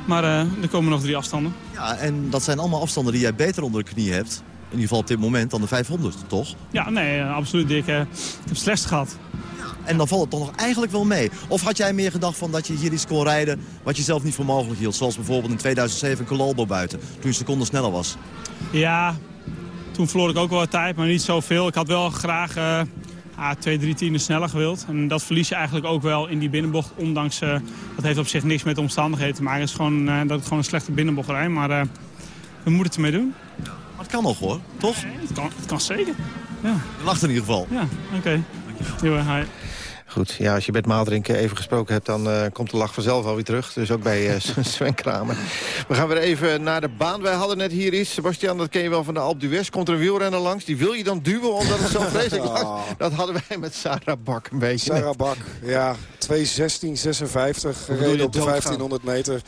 Maar er komen nog drie afstanden. Ja, en dat zijn allemaal afstanden die jij beter onder de knie hebt in ieder geval op dit moment dan de 500, toch? Ja, nee, eh, absoluut. Ik, ik heb slechts gehad. En dan valt het toch nog eigenlijk wel mee. Of had jij meer gedacht van dat je hier iets kon rijden wat je zelf niet voor mogelijk hield? Zoals bijvoorbeeld in 2007 Colalbo buiten, toen je een seconde sneller was. Ja, toen verloor ik ook wel wat tijd, maar niet zoveel. Ik had wel graag uh, ah, twee, drie tienden sneller gewild. En dat verlies je eigenlijk ook wel in die binnenbocht. Ondanks, uh, dat heeft op zich niks met de omstandigheden te maken. Het is gewoon, uh, dat het gewoon een slechte binnenbocht rijdt. Maar we moeten het ermee doen. Maar het kan nog hoor, toch? het, kan, het kan zeker. Ja. Je lacht in ieder geval. Ja, oké. Okay. Goed, ja, als je met Maaldrinken even gesproken hebt... dan uh, komt de lach vanzelf alweer terug. Dus ook bij uh, Sven Kramer. We gaan weer even naar de baan. Wij hadden net hier iets. Sebastian, dat ken je wel van de Alpe d'Huez. Komt er een wielrenner langs. Die wil je dan duwen omdat het zo vreselijk lag. Dat hadden wij met Sarah Bak een beetje. Sarah Bak, ja. 2.16.56 gereden op de 1500 meter.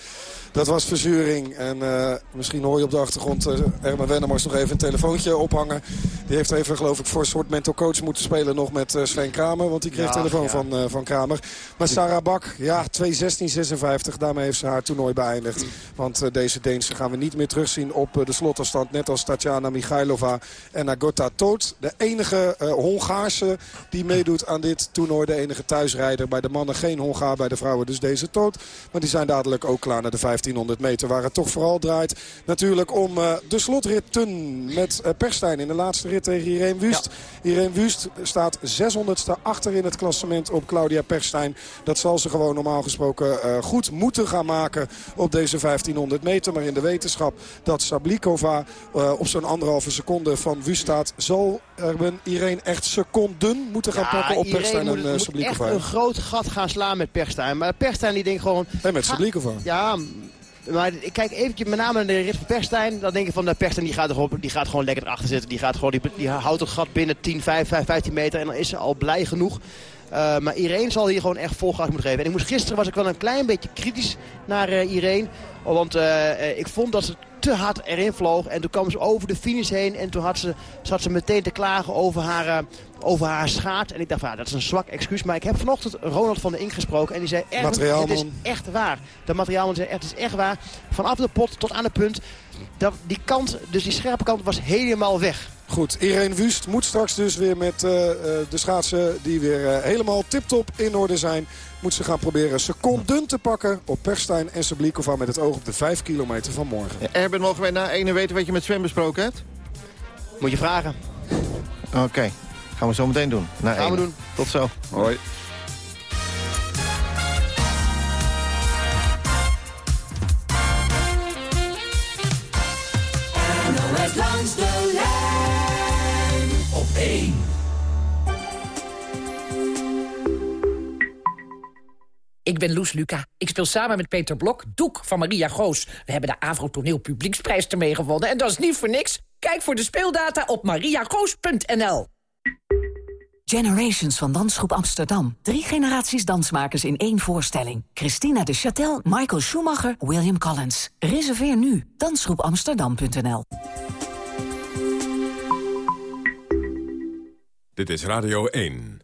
Dat was verzuring. En uh, misschien hoor je op de achtergrond uh, Herman Wennemars nog even een telefoontje ophangen. Die heeft even geloof ik voor een soort mental coach moeten spelen nog met uh, Sven Kramer. Want die kreeg ja, telefoon ja. van, van Kramer. Maar Sarah Bak, ja 2.16.56. Daarmee heeft ze haar toernooi beëindigd. Want deze Deense gaan we niet meer terugzien op de slotafstand. Net als Tatjana Michailova en Agota Toot. De enige Hongaarse die meedoet aan dit toernooi. De enige thuisrijder. Bij de mannen geen Hongaar, bij de vrouwen dus deze Toot. Maar die zijn dadelijk ook klaar naar de 15 1500 meter. Waar het toch vooral draait natuurlijk om uh, de slotritten met uh, Perstijn in de laatste rit tegen Irene Wust. Ja. Irene Wust staat 600ste achter in het klassement op Claudia Perstijn. Dat zal ze gewoon normaal gesproken uh, goed moeten gaan maken op deze 1500 meter. Maar in de wetenschap dat Sablikova op zo'n anderhalve seconde van Wust staat... zal Erben Irene echt seconden moeten gaan ja, pakken op Perstijn en uh, Sablikova. echt een groot gat gaan slaan met Perstijn. Maar Perstijn die denkt gewoon... En met Sablikova. Ja, maar ik kijk eventjes met name naar de rit van Perstijn. Dan denk ik van de Perstijn die gaat, er, die gaat gewoon lekker erachter zitten. Die, gaat gewoon, die, die houdt het gat binnen 10, 5, 15 meter. En dan is ze al blij genoeg. Uh, maar Irene zal hier gewoon echt vol moeten geven. En ik moest, gisteren was ik wel een klein beetje kritisch naar uh, Irene. Want uh, ik vond dat ze te hard erin vloog. En toen kwam ze over de finish heen. En toen had ze, zat ze meteen te klagen over haar, uh, over haar schaat. En ik dacht, ja, dat is een zwak excuus. Maar ik heb vanochtend Ronald van der Ink gesproken. En die zei, echt, het is echt waar. De materiaalman zei, het is echt waar. Vanaf de pot tot aan het punt. Dat, die kant, dus die scherpe kant was helemaal weg. Goed, Irene Wust moet straks dus weer met uh, de schaatsen die weer uh, helemaal tip-top in orde zijn. Moet ze gaan proberen seconden te pakken op Perstijn en Sablikova met het oog op de 5 kilometer van morgen. Ja, Erben, mogen wij na ene weten wat je met Sven besproken hebt? Moet je vragen. Oké, okay. gaan we zo meteen doen. Na gaan ene. we doen. Tot zo. Hoi. 1. Ik ben Loes Luca. Ik speel samen met Peter Blok Doek van Maria Goos. We hebben de Avro Toneel Publieksprijs ermee gewonnen. En dat is niet voor niks. Kijk voor de speeldata op mariagoos.nl. Generations van Dansgroep Amsterdam. Drie generaties dansmakers in één voorstelling. Christina de Châtel, Michael Schumacher, William Collins. Reserveer nu. Dansgroepamsterdam.nl Dit is Radio 1.